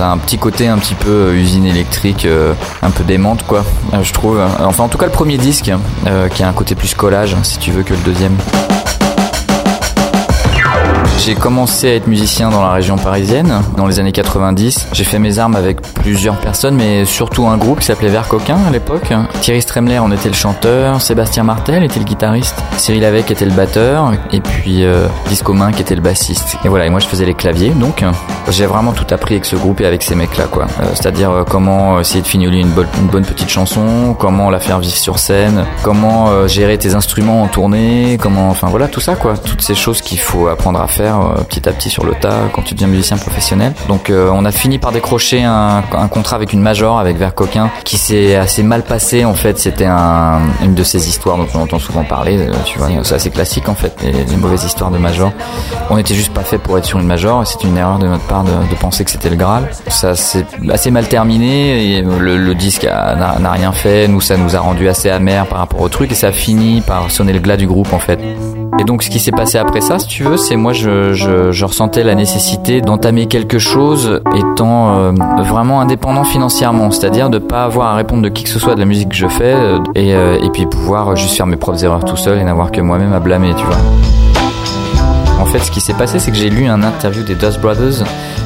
A un petit côté un petit peu euh, usine électrique, euh, un peu démente quoi. euh, je trouve. Enfin, en tout cas, le premier disque, euh, qui a un côté plus collage, si tu veux, que le deuxième. J'ai commencé à être musicien dans la région parisienne dans les années 90. J'ai fait mes armes avec plusieurs personnes, mais surtout un groupe qui s'appelait Vert Coquin à l'époque. Thierry Stremler en était le chanteur, Sébastien Martel était le guitariste, Cyril Avec était le batteur, et puis euh, Disco Main qui était le bassiste. Et voilà, et moi je faisais les claviers. Donc euh, j'ai vraiment tout appris avec ce groupe et avec ces mecs-là, quoi. Euh, C'est-à-dire euh, comment essayer de fignoler une, bonne- une bonne petite chanson, comment la faire vivre sur scène, comment gérer tes instruments en tournée, comment, enfin voilà, tout ça, quoi. Toutes ces choses qu'il faut apprendre à faire euh, petit à petit sur le tas quand tu deviens musicien professionnel. Donc euh, on a fini par décrocher un, contrat avec une major, avec Vert Coquin, qui s'est assez mal passé en fait. C'était un, une de ces histoires dont on entend souvent parler, euh, c'est assez classique en fait, les, mauvaises histoires de major. On était juste pas fait pour être sur une major c'était une erreur de notre part de, penser que c'était le Graal. Ça s'est assez mal terminé le, le disque n'a rien fait. Nous, ça nous a rendu assez amer par rapport au truc et ça a fini par sonner le glas du groupe en fait. Et donc ce qui s'est passé après ça, si tu veux, c'est moi je, je, je ressentais la nécessité d'entamer quelque chose étant euh, vraiment indépendant financièrement, c'est-à-dire de pas avoir à répondre de qui que ce soit de la musique que je fais euh, et, euh, et puis pouvoir juste faire mes propres erreurs tout seul et n'avoir que moi-même à blâmer, tu vois. En fait, ce qui s'est passé, c'est que j'ai lu un interview des Dust Brothers.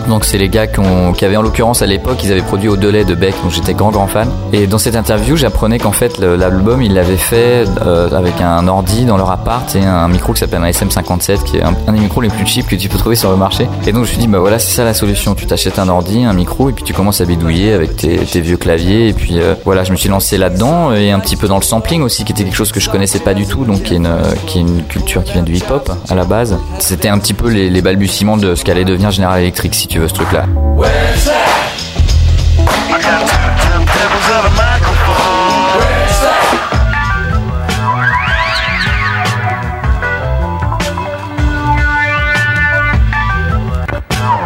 Donc, c'est les gars qui, avaient en l'occurrence à l'époque, ils avaient produit Au Delay de Beck, donc j'étais grand grand fan. Et dans cette interview, j'apprenais qu'en fait, l'album, ils l'avaient fait euh, avec un ordi dans leur appart et un micro qui s'appelle un SM57, qui est un, des micros les plus cheap que tu peux trouver sur le marché. Et donc, je me suis dit, bah voilà, c'est ça la solution. Tu t'achètes un ordi, un micro, et puis tu commences à bidouiller avec tes, vieux claviers. Et puis euh, voilà, je me suis lancé là-dedans et un petit peu dans le sampling aussi, qui était quelque chose que je connaissais pas du tout, donc qui est une culture qui vient du hip-hop à la base. C'était un petit peu les, les balbutiements de ce qu'allait devenir General Electric, si tu veux, ce truc-là.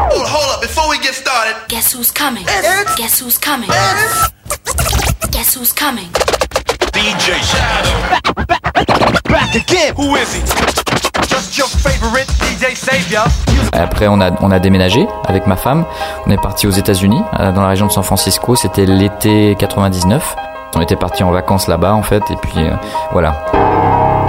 Hold, hold up, before we get started. Guess who's coming? Guess who's coming? Guess who's coming? DJ Shadow. Back again. Who is he? Après, on a, on a déménagé avec ma femme. On est parti aux États-Unis, euh, dans la région de San Francisco. C'était l'été 99. On était parti en vacances là-bas, en fait, et puis euh, voilà.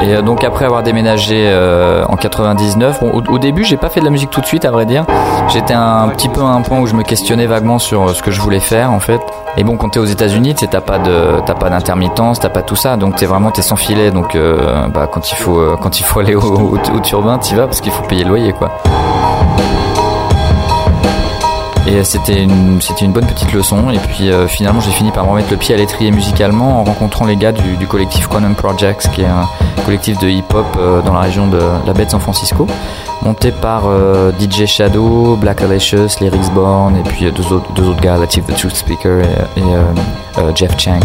Et euh, donc après avoir déménagé euh, en 99, bon, au, au début j'ai pas fait de la musique tout de suite à vrai dire. J'étais un petit peu à un point où je me questionnais vaguement sur euh, ce que je voulais faire en fait. Et bon quand t'es aux États-Unis, t'as pas de t'as pas d'intermittence, t'as pas tout ça, donc t'es vraiment t'es sans filet. Donc euh, bah quand il faut quand il faut aller au, au, au turbin, t'y vas parce qu'il faut payer le loyer quoi. Et c'était une, c'était une bonne petite leçon. Et puis euh, finalement, j'ai fini par me remettre le pied à l'étrier musicalement en rencontrant les gars du, collectif Quantum Projects, qui est un collectif de hip-hop euh, dans la région de la baie de San Francisco, monté par euh, DJ Shadow, Black Alicious, Lyrics Born, et puis euh, deux, autres, deux autres gars, Latif the Truth Speaker et, euh, euh, Jeff Chang.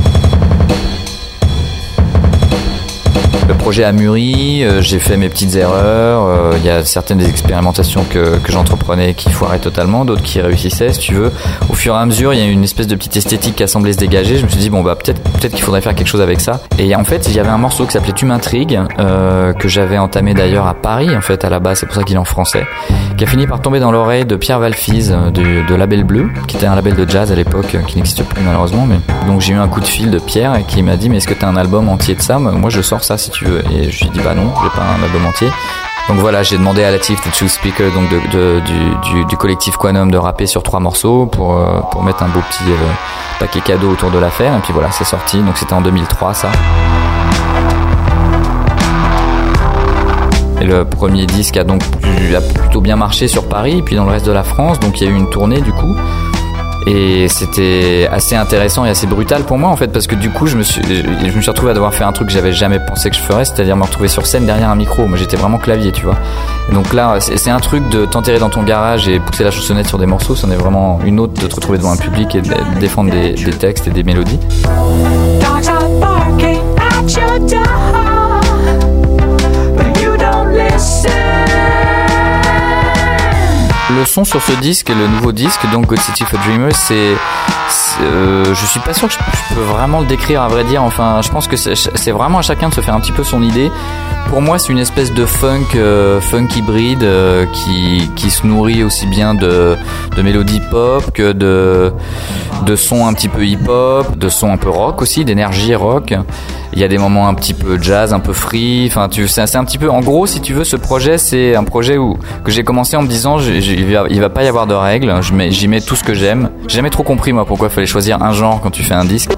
Projet a mûri, euh, j'ai fait mes petites erreurs, euh, il y a certaines des expérimentations que, que j'entreprenais qui foiraient totalement, d'autres qui réussissaient si tu veux. Au fur et à mesure, il y a une espèce de petite esthétique qui a semblé se dégager, je me suis dit bon bah peut-être peut-être qu'il faudrait faire quelque chose avec ça. Et en fait, il y avait un morceau qui s'appelait Tu m'intrigues, euh, que j'avais entamé d'ailleurs à Paris en fait à la base, c'est pour ça qu'il est en français, qui a fini par tomber dans l'oreille de Pierre Valfise du- de Label Bleu, qui était un label de jazz à l'époque, qui n'existe plus malheureusement, donc j'ai eu un coup de fil de Pierre qui m'a dit mais est-ce que t'as un album entier de ça? Moi je sors ça si tu veux. Et je lui ai dit bah non, j'ai pas un album entier. Donc voilà, j'ai demandé à Latif, the True Speaker, donc de, de- du, du, collectif Quanum, de rapper sur trois morceaux pour, euh, pour mettre un beau petit euh, paquet cadeau autour de l'affaire. Et puis voilà, c'est sorti. Donc c'était en 2003 ça. Et le premier disque a donc a plutôt bien marché sur Paris, et puis dans le reste de la France. Donc il y a eu une tournée du coup. Et c'était assez intéressant et assez brutal pour moi en fait parce que du coup je me suis je me suis retrouvé à devoir faire un truc que j'avais jamais pensé que je ferais, c'est-à-dire me retrouver sur scène derrière un micro. Moi j'étais vraiment clavier, tu vois. Donc là c'est un truc de t'enterrer dans ton garage et pousser la chaussonnette sur des morceaux, c'en est vraiment une autre de te retrouver devant un public et de défendre des, des textes et des mélodies. Dogs are Le son sur ce disque, le nouveau disque, donc God City for Dreamers, c'est, euh, je suis pas sûr que je, je peux vraiment le décrire à vrai dire. Enfin, je pense que c'est vraiment à chacun de se faire un petit peu son idée. Pour moi, c'est une espèce de funk, euh, funk hybride euh, qui qui se nourrit aussi bien de de mélodies pop que de de sons un petit peu hip hop, de sons un peu rock aussi, d'énergie rock. Il y a des moments un petit peu jazz, un peu free. Enfin, tu, c'est c'est un petit peu. En gros, si tu veux, ce projet, c'est un projet où que j'ai commencé en me disant, il va, pas y avoir de règles. J'y mets tout ce que j'aime. J'ai jamais trop compris moi pourquoi il fallait choisir un genre quand tu fais un disque.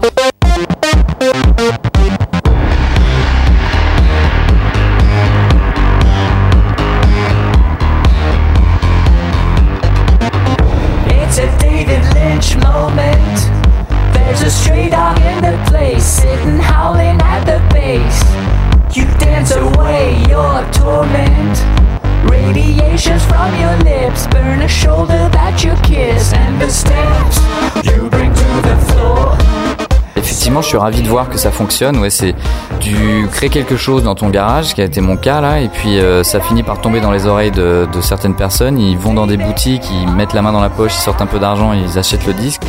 Suis ravi de voir que ça fonctionne. Ouais, c'est tu crées quelque chose dans ton garage, ce qui a été mon cas là, et puis euh, ça finit par tomber dans les oreilles de, de certaines personnes. Ils vont dans des boutiques, ils mettent la main dans la poche, ils sortent un peu d'argent, ils achètent le disque.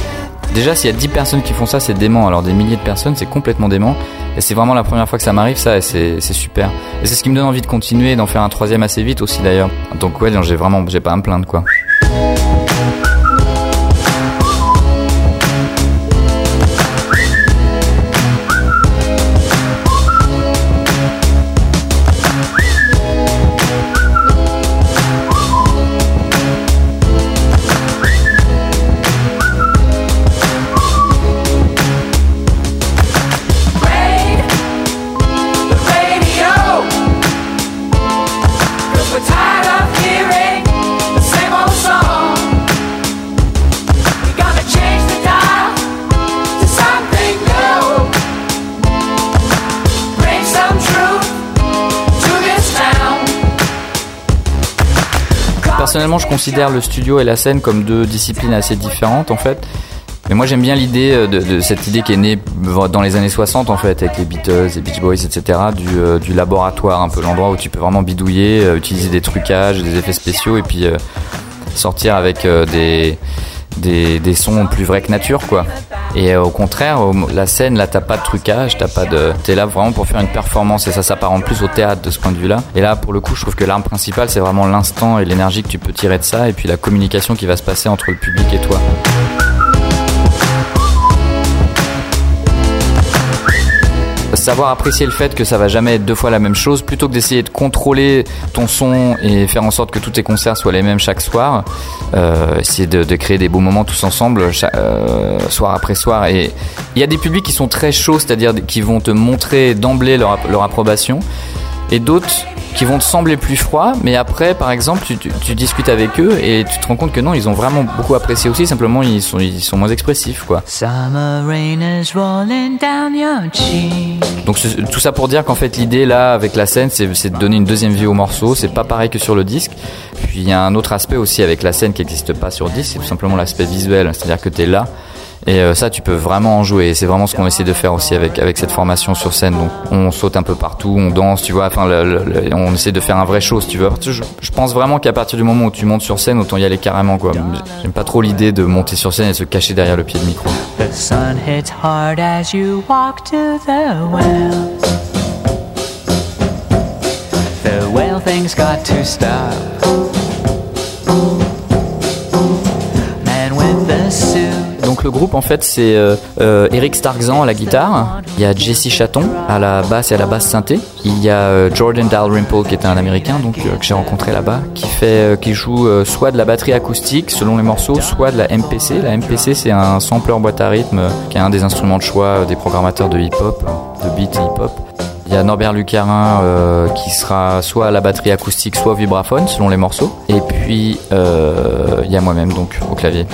Déjà, s'il y a 10 personnes qui font ça, c'est dément. Alors des milliers de personnes, c'est complètement dément. Et c'est vraiment la première fois que ça m'arrive, ça, et c'est super. Et c'est ce qui me donne envie de continuer, d'en faire un troisième assez vite aussi d'ailleurs. Donc ouais, j'ai vraiment, j'ai pas à me plaindre quoi. Personnellement, je considère le studio et la scène comme deux disciplines assez différentes en fait. Mais moi j'aime bien l'idée euh, de, cette idée qui est née dans les années 60 en fait avec les Beatles, les Beach Boys, etc. Du, euh, du laboratoire, un peu l'endroit où tu peux vraiment bidouiller, euh, utiliser des trucages, des effets spéciaux et puis sortir avec des, des, des sons plus vrais que nature quoi. Et euh, au contraire, la scène là t'as pas de trucage, t'as pas de, t'es là vraiment pour faire une performance et ça s'apparente plus au théâtre de ce point de vue là. Et là pour le coup je trouve que l'arme principale c'est vraiment l'instant et l'énergie que tu peux tirer de ça et puis la communication qui va se passer entre le public et toi. Savoir apprécier le fait que ça va jamais être deux fois la même chose plutôt que d'essayer de contrôler ton son et faire en sorte que tous tes concerts soient les mêmes chaque soir euh, essayer de, créer des beaux moments tous ensemble euh, soir après soir. Et il y a des publics qui sont très chauds c'est-à-dire qui vont te montrer d'emblée leur, leur approbation et d'autres qui vont te sembler plus froids, mais après, par exemple, tu, tu- tu discutes avec eux et tu te rends compte que non, ils ont vraiment beaucoup apprécié aussi, simplement ils sont, ils sont moins expressifs, quoi. Summer rain is rolling down your cheek. Donc tout ça pour dire qu'en fait l'idée là avec la scène c'est c'est de donner une deuxième vie au morceau, c'est pas pareil que sur le disque. Puis il y a un autre aspect aussi avec la scène qui n'existe pas sur le disque, c'est tout simplement l'aspect visuel, c'est-à-dire que tu es là et euh, ça tu peux vraiment en jouer c'est vraiment ce qu'on essaie de faire aussi avec cette formation sur scène. Donc on saute un peu partout, on danse, tu vois, enfin on essaie de faire un vrai show tu veux. Je, je pense vraiment qu'à partir du moment où tu montes sur scène, autant y aller carrément quoi. J'aime pas trop l'idée de monter sur scène et se cacher derrière le pied de micro. The sun hits hard as you walk to the well. The well thing's got to stop. Le groupe en fait c'est euh, euh, Eric Starkzan à la guitare, il y a Jesse Chaton à la basse et à la basse synthé, il y a euh, Jordan Dalrymple qui est un américain donc que j'ai rencontré là-bas qui fait qui joue soit de la batterie acoustique selon les morceaux, soit de la MPC. La MPC c'est un sampler boîte à rythme qui est un des instruments de choix des programmateurs de hip-hop, de beat hip-hop. Il y a Norbert Lucarin qui sera soit à la batterie acoustique, soit vibraphone selon les morceaux. Et puis il y a moi-même donc au clavier.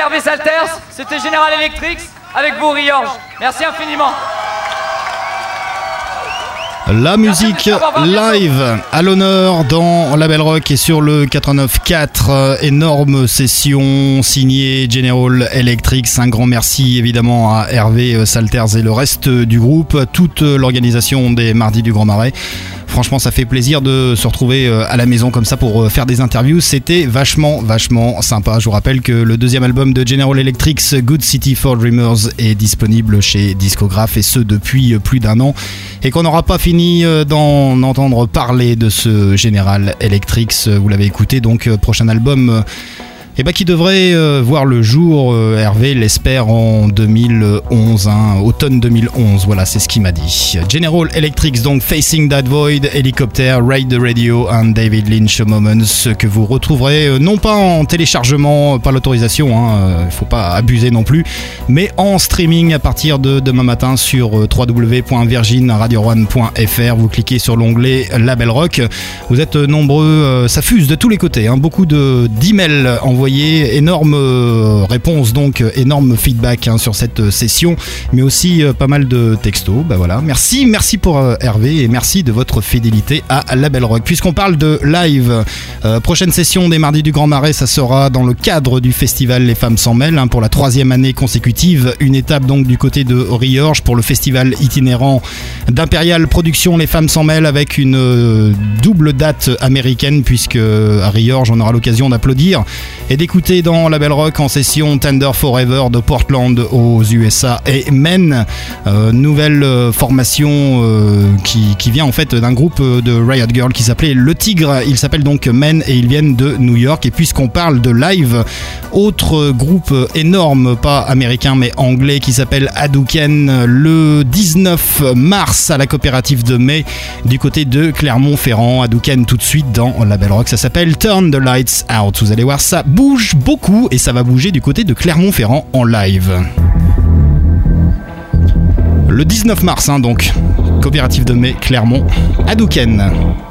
Hervé Salters, c'était General Electric avec vous Riorge. Merci infiniment. La musique live à l'honneur dans la Belle Rock et sur le 89.4. euh, Énorme session signée General Electric. Un grand merci évidemment à Hervé euh, Salters et le reste du groupe, toute l'organisation des Mardis du Grand Marais. Franchement, ça fait plaisir de se retrouver euh, à la maison comme ça pour euh, faire des interviews. C'était vachement, vachement sympa. Je vous rappelle que le deuxième album de General Electric, Good City for Dreamers, est disponible chez Discograph et ce depuis euh, plus d'un an. Et qu'on n'aura pas fini d'en entendre parler de ce General Electric. Vous l'avez écouté, donc prochain album. Et bah qui devrait euh, voir le jour, euh, Hervé l'espère en 2011, hein, automne 2011, voilà c'est ce qu'il m'a dit. General Electric donc Facing That Void, Helicopter, Ride the Radio and David Lynch Moments que vous retrouverez euh, non pas en téléchargement, pas l'autorisation, hein, il faut pas abuser non plus, mais en streaming à partir de demain matin sur euh, www.virginradio1.fr. Vous cliquez sur l'onglet Label Rock. Vous êtes nombreux, ça fuse de tous les côtés, hein, beaucoup de d'emails énorme euh, réponse donc, euh, énorme feedback hein, sur cette euh, session, mais aussi pas mal de textos. Bah voilà, merci, merci pour Hervé et merci de votre fidélité à Label Rock. Puisqu'on parle de live, prochaine session des Mardis du Grand Marais, ça sera dans le cadre du festival Les Femmes s'en mêlent hein, pour la troisième année consécutive. Une étape donc du côté de Riorges pour le festival itinérant d'Imperial Productions Les Femmes s'en mêlent avec une double date américaine puisque à Riorges on aura l'occasion d'applaudir et d'écouter dans la Belle Rock en session Tender Forever de Portland aux USA et Men, euh, nouvelle euh, formation euh, qui, vient en fait d'un groupe de Riot Girl qui s'appelait Le Tigre. Il s'appelle donc Men et ils viennent de New York. Et puisqu'on parle de live, autre groupe énorme, pas américain mais anglais, qui s'appelle Hadouken, le 19 mars à la coopérative de mai du côté de Clermont-Ferrand. Hadouken tout de suite dans la Belle Rock. Ça s'appelle Turn the Lights Out. Vous allez voir, ça beaucoup et ça va bouger du côté de Clermont-Ferrand en live. Le 19 mars, hein, donc, coopérative de mai, Clermont, Hadouken. Turn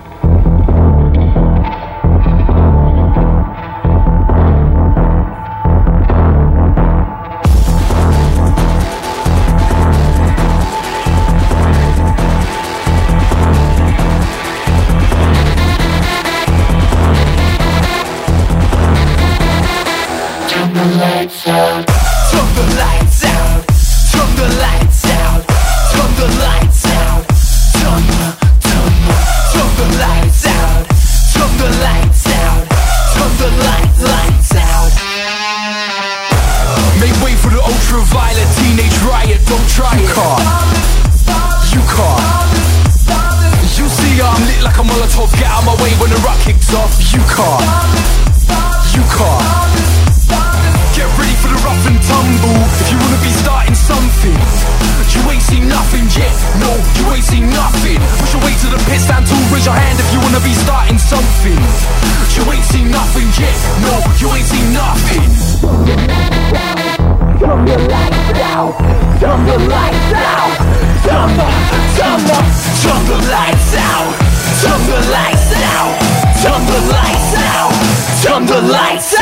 lights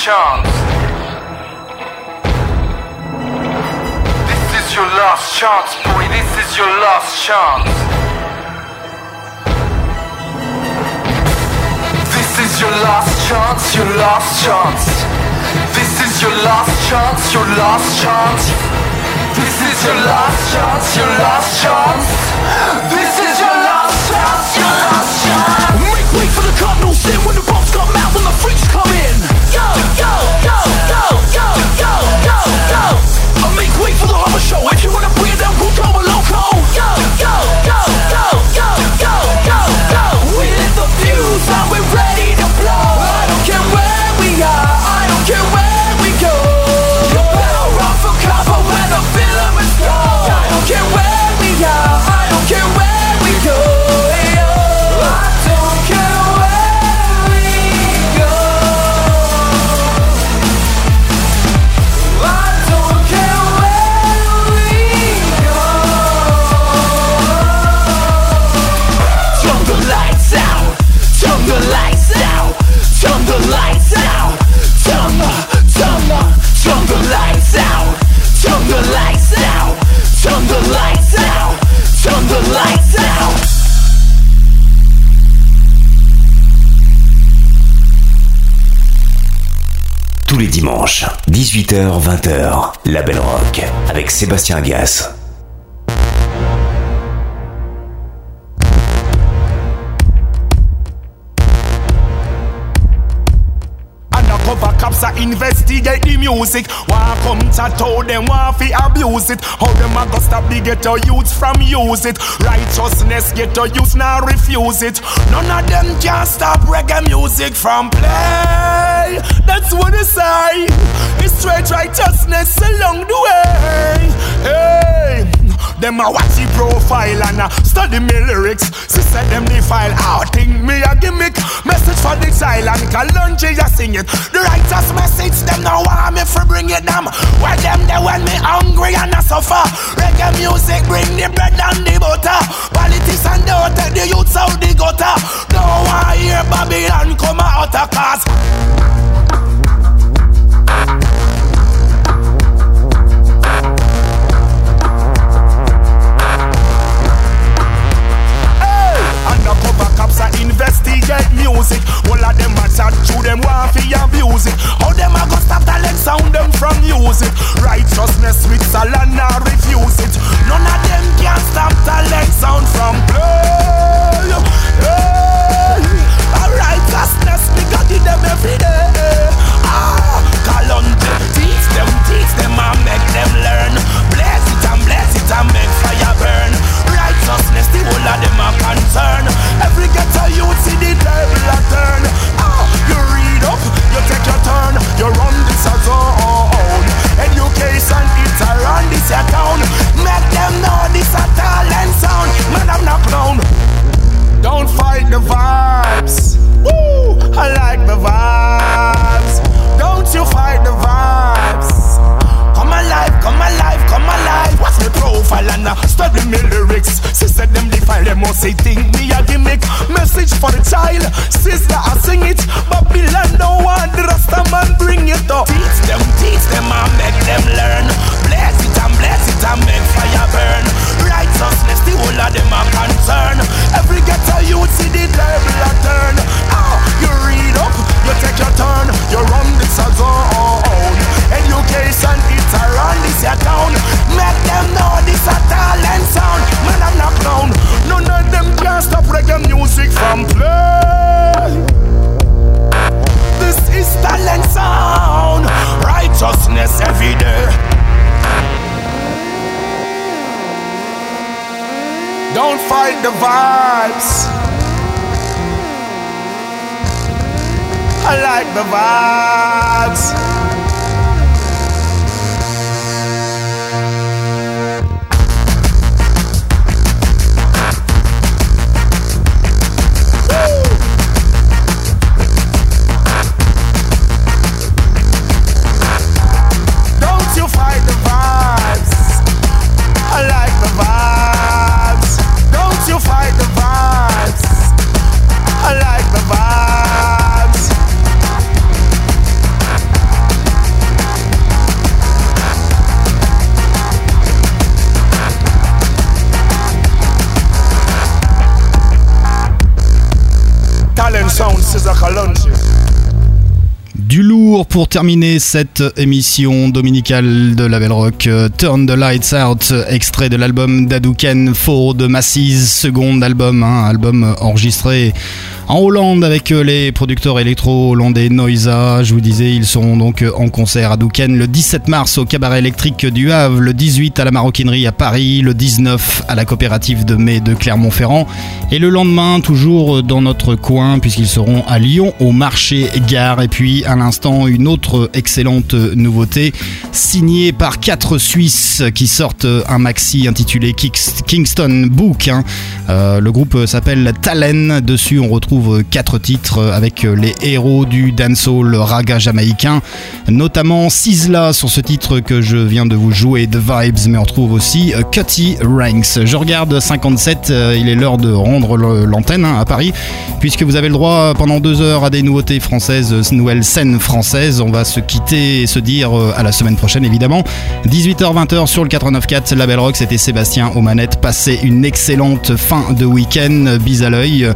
chance. This is your last chance, boy. This is your last chance. This is your last chance, your last chance. This is your last chance, your last chance. This is your last chance, your last chance. This Dimanches, 18h-20h, La Belle Rock, avec Sébastien. Undercover cops investigate the music. Why come to them why fi abuse it? How them a go stop the ghetto youths from use it? Righteousness ghetto youths now refuse it. None of them can stop reggae music from play. That's what I say. It's straight righteousness along the way. Hey. Them a watch the profile and a study me lyrics. She said them defile out. Think me a gimmick. Message for the and Kalonji ya sing it. The righteous message them now want me for bring it them. Where them they when me hungry and I suffer. Reggae music bring the bread and the butter. Politics and don't take the youths out the gutter. Don't want hear Babylon come out of cause. Music. All of them a chat to them want fi abuse it. How them a go stop leg sound them from it? Righteousness with Salana refuse it. None of them can stop leg sound from play. Hey, righteousness we got it them every day. Ah, Kalonji teach them, teach them and make them learn. Bless it and bless it and make fire burn. The whole of them are concern. Every ghetto youth see the devil a turn. Ah, you read up, you take your turn, you run this a zone. Education, it's around this a town. Make them know this a talent sound. Man, I'm not clown. Don't fight the vibes. Woo, I like the vibes. Don't you fight the vibes. Come alive, come alive, come alive. What's my profile and uh, study me lyrics? Said them defile, them must say think me a gimmick. Message for the child, sister I sing it. Babylon don't want the Rasta man bring it up. Terminer cette émission dominicale de Label Rock. euh, Turn the Lights Out, extrait de l'album d'Adouken Four de Massis, second album, hein, album enregistré en Hollande avec euh, les producteurs électro hollandais Noisa. Je vous disais, ils seront donc euh, en concert à Douken le 17 mars au cabaret électrique du Havre, le 18 à la Maroquinerie à Paris, le 19 à la coopérative de mai de Clermont-Ferrand et le lendemain toujours dans notre coin puisqu'ils seront à Lyon au marché gare et puis à l'instant une autre excellente nouveauté signée par quatre Suisses qui sortent un maxi intitulé Kingston Book. hein. Euh, le groupe s'appelle Talen. Dessus, on retrouve quatre titres avec les héros du dancehall raga jamaïcain, notamment Sizzla sur ce titre que je viens de vous jouer, The Vibes, mais on retrouve aussi euh, Cutty Ranks. Je regarde 57, euh, il est l'heure de rendre l'antenne hein, à Paris, puisque vous avez le droit pendant deux heures à des nouveautés françaises, euh, nouvelles scènes françaises. On va se quitter et se dire euh, à la semaine prochaine, évidemment. 18h-20h sur le 89.4, Label Rock, c'était Sébastien aux manettes. Passez une excellente fin de week-end, bis à l'œil.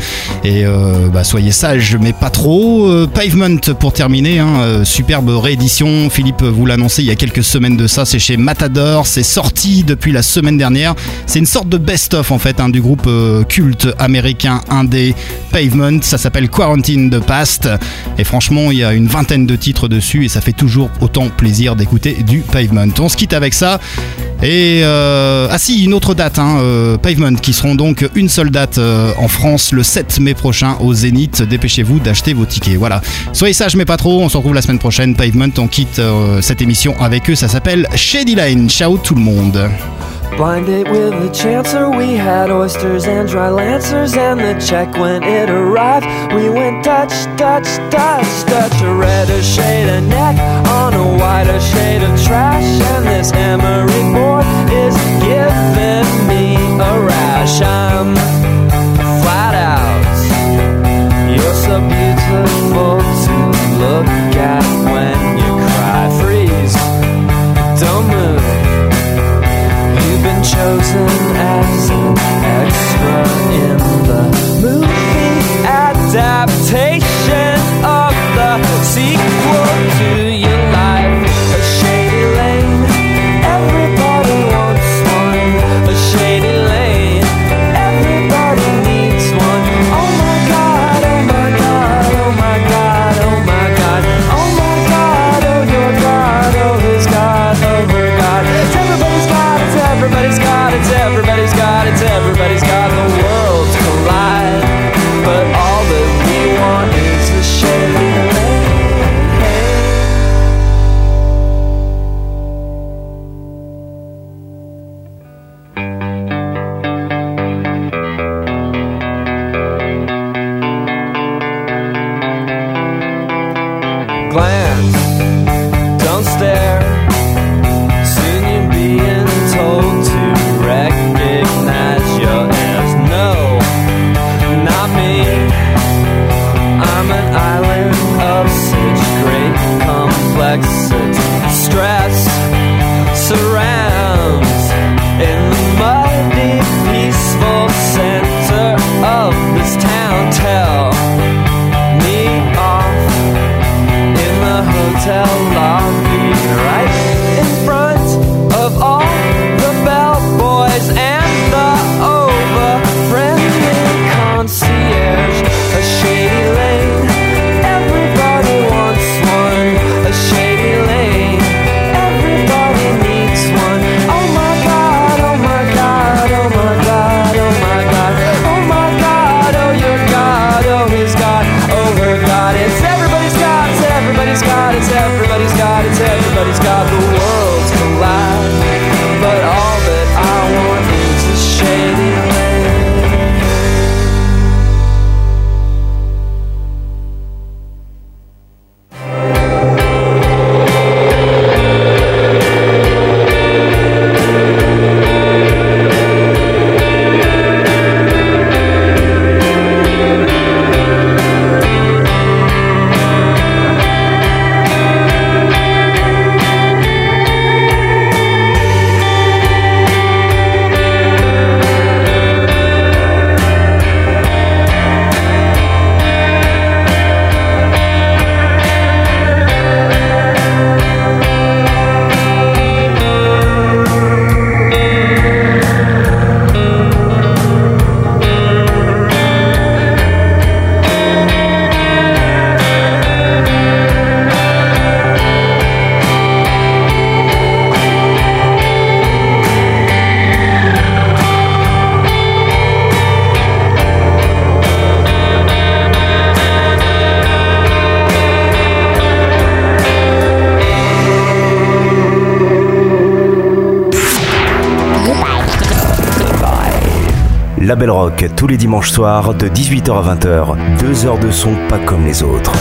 Et euh, bah, soyez sages, mais pas trop. Euh, Pavement pour terminer, hein, euh, superbe réédition. Philippe vous l'annonçait il y a quelques semaines de ça, c'est chez Matador. C'est sorti depuis la semaine dernière. C'est une sorte de best-of en fait hein, du groupe euh, culte américain indé Pavement. Ça s'appelle Quarantine the Past. Et franchement, il y a une vingtaine de titres dessus et ça fait toujours autant plaisir d'écouter du Pavement. On se quitte avec ça. Et euh, ah si, une autre date, hein, euh, Pavement, qui seront donc une seule date euh, en France le 7 mai prochain au Zénith. Dépêchez-vous d'acheter vos tickets. Voilà. Soyez sages mais pas trop. On se retrouve la semaine prochaine. Pavement, on quitte euh, cette émission avec eux. Ça s'appelle Shady Line. Ciao tout le monde. Blind date with the chancer, we had oysters and dry lancers, and the check when it arrived. We went Dutch, Dutch, Dutch, Dutch, a redder shade of neck on a whiter shade of trash, and this emery board is giving me look Soirs de 18h à 20h. Deux heures de son pas comme les autres.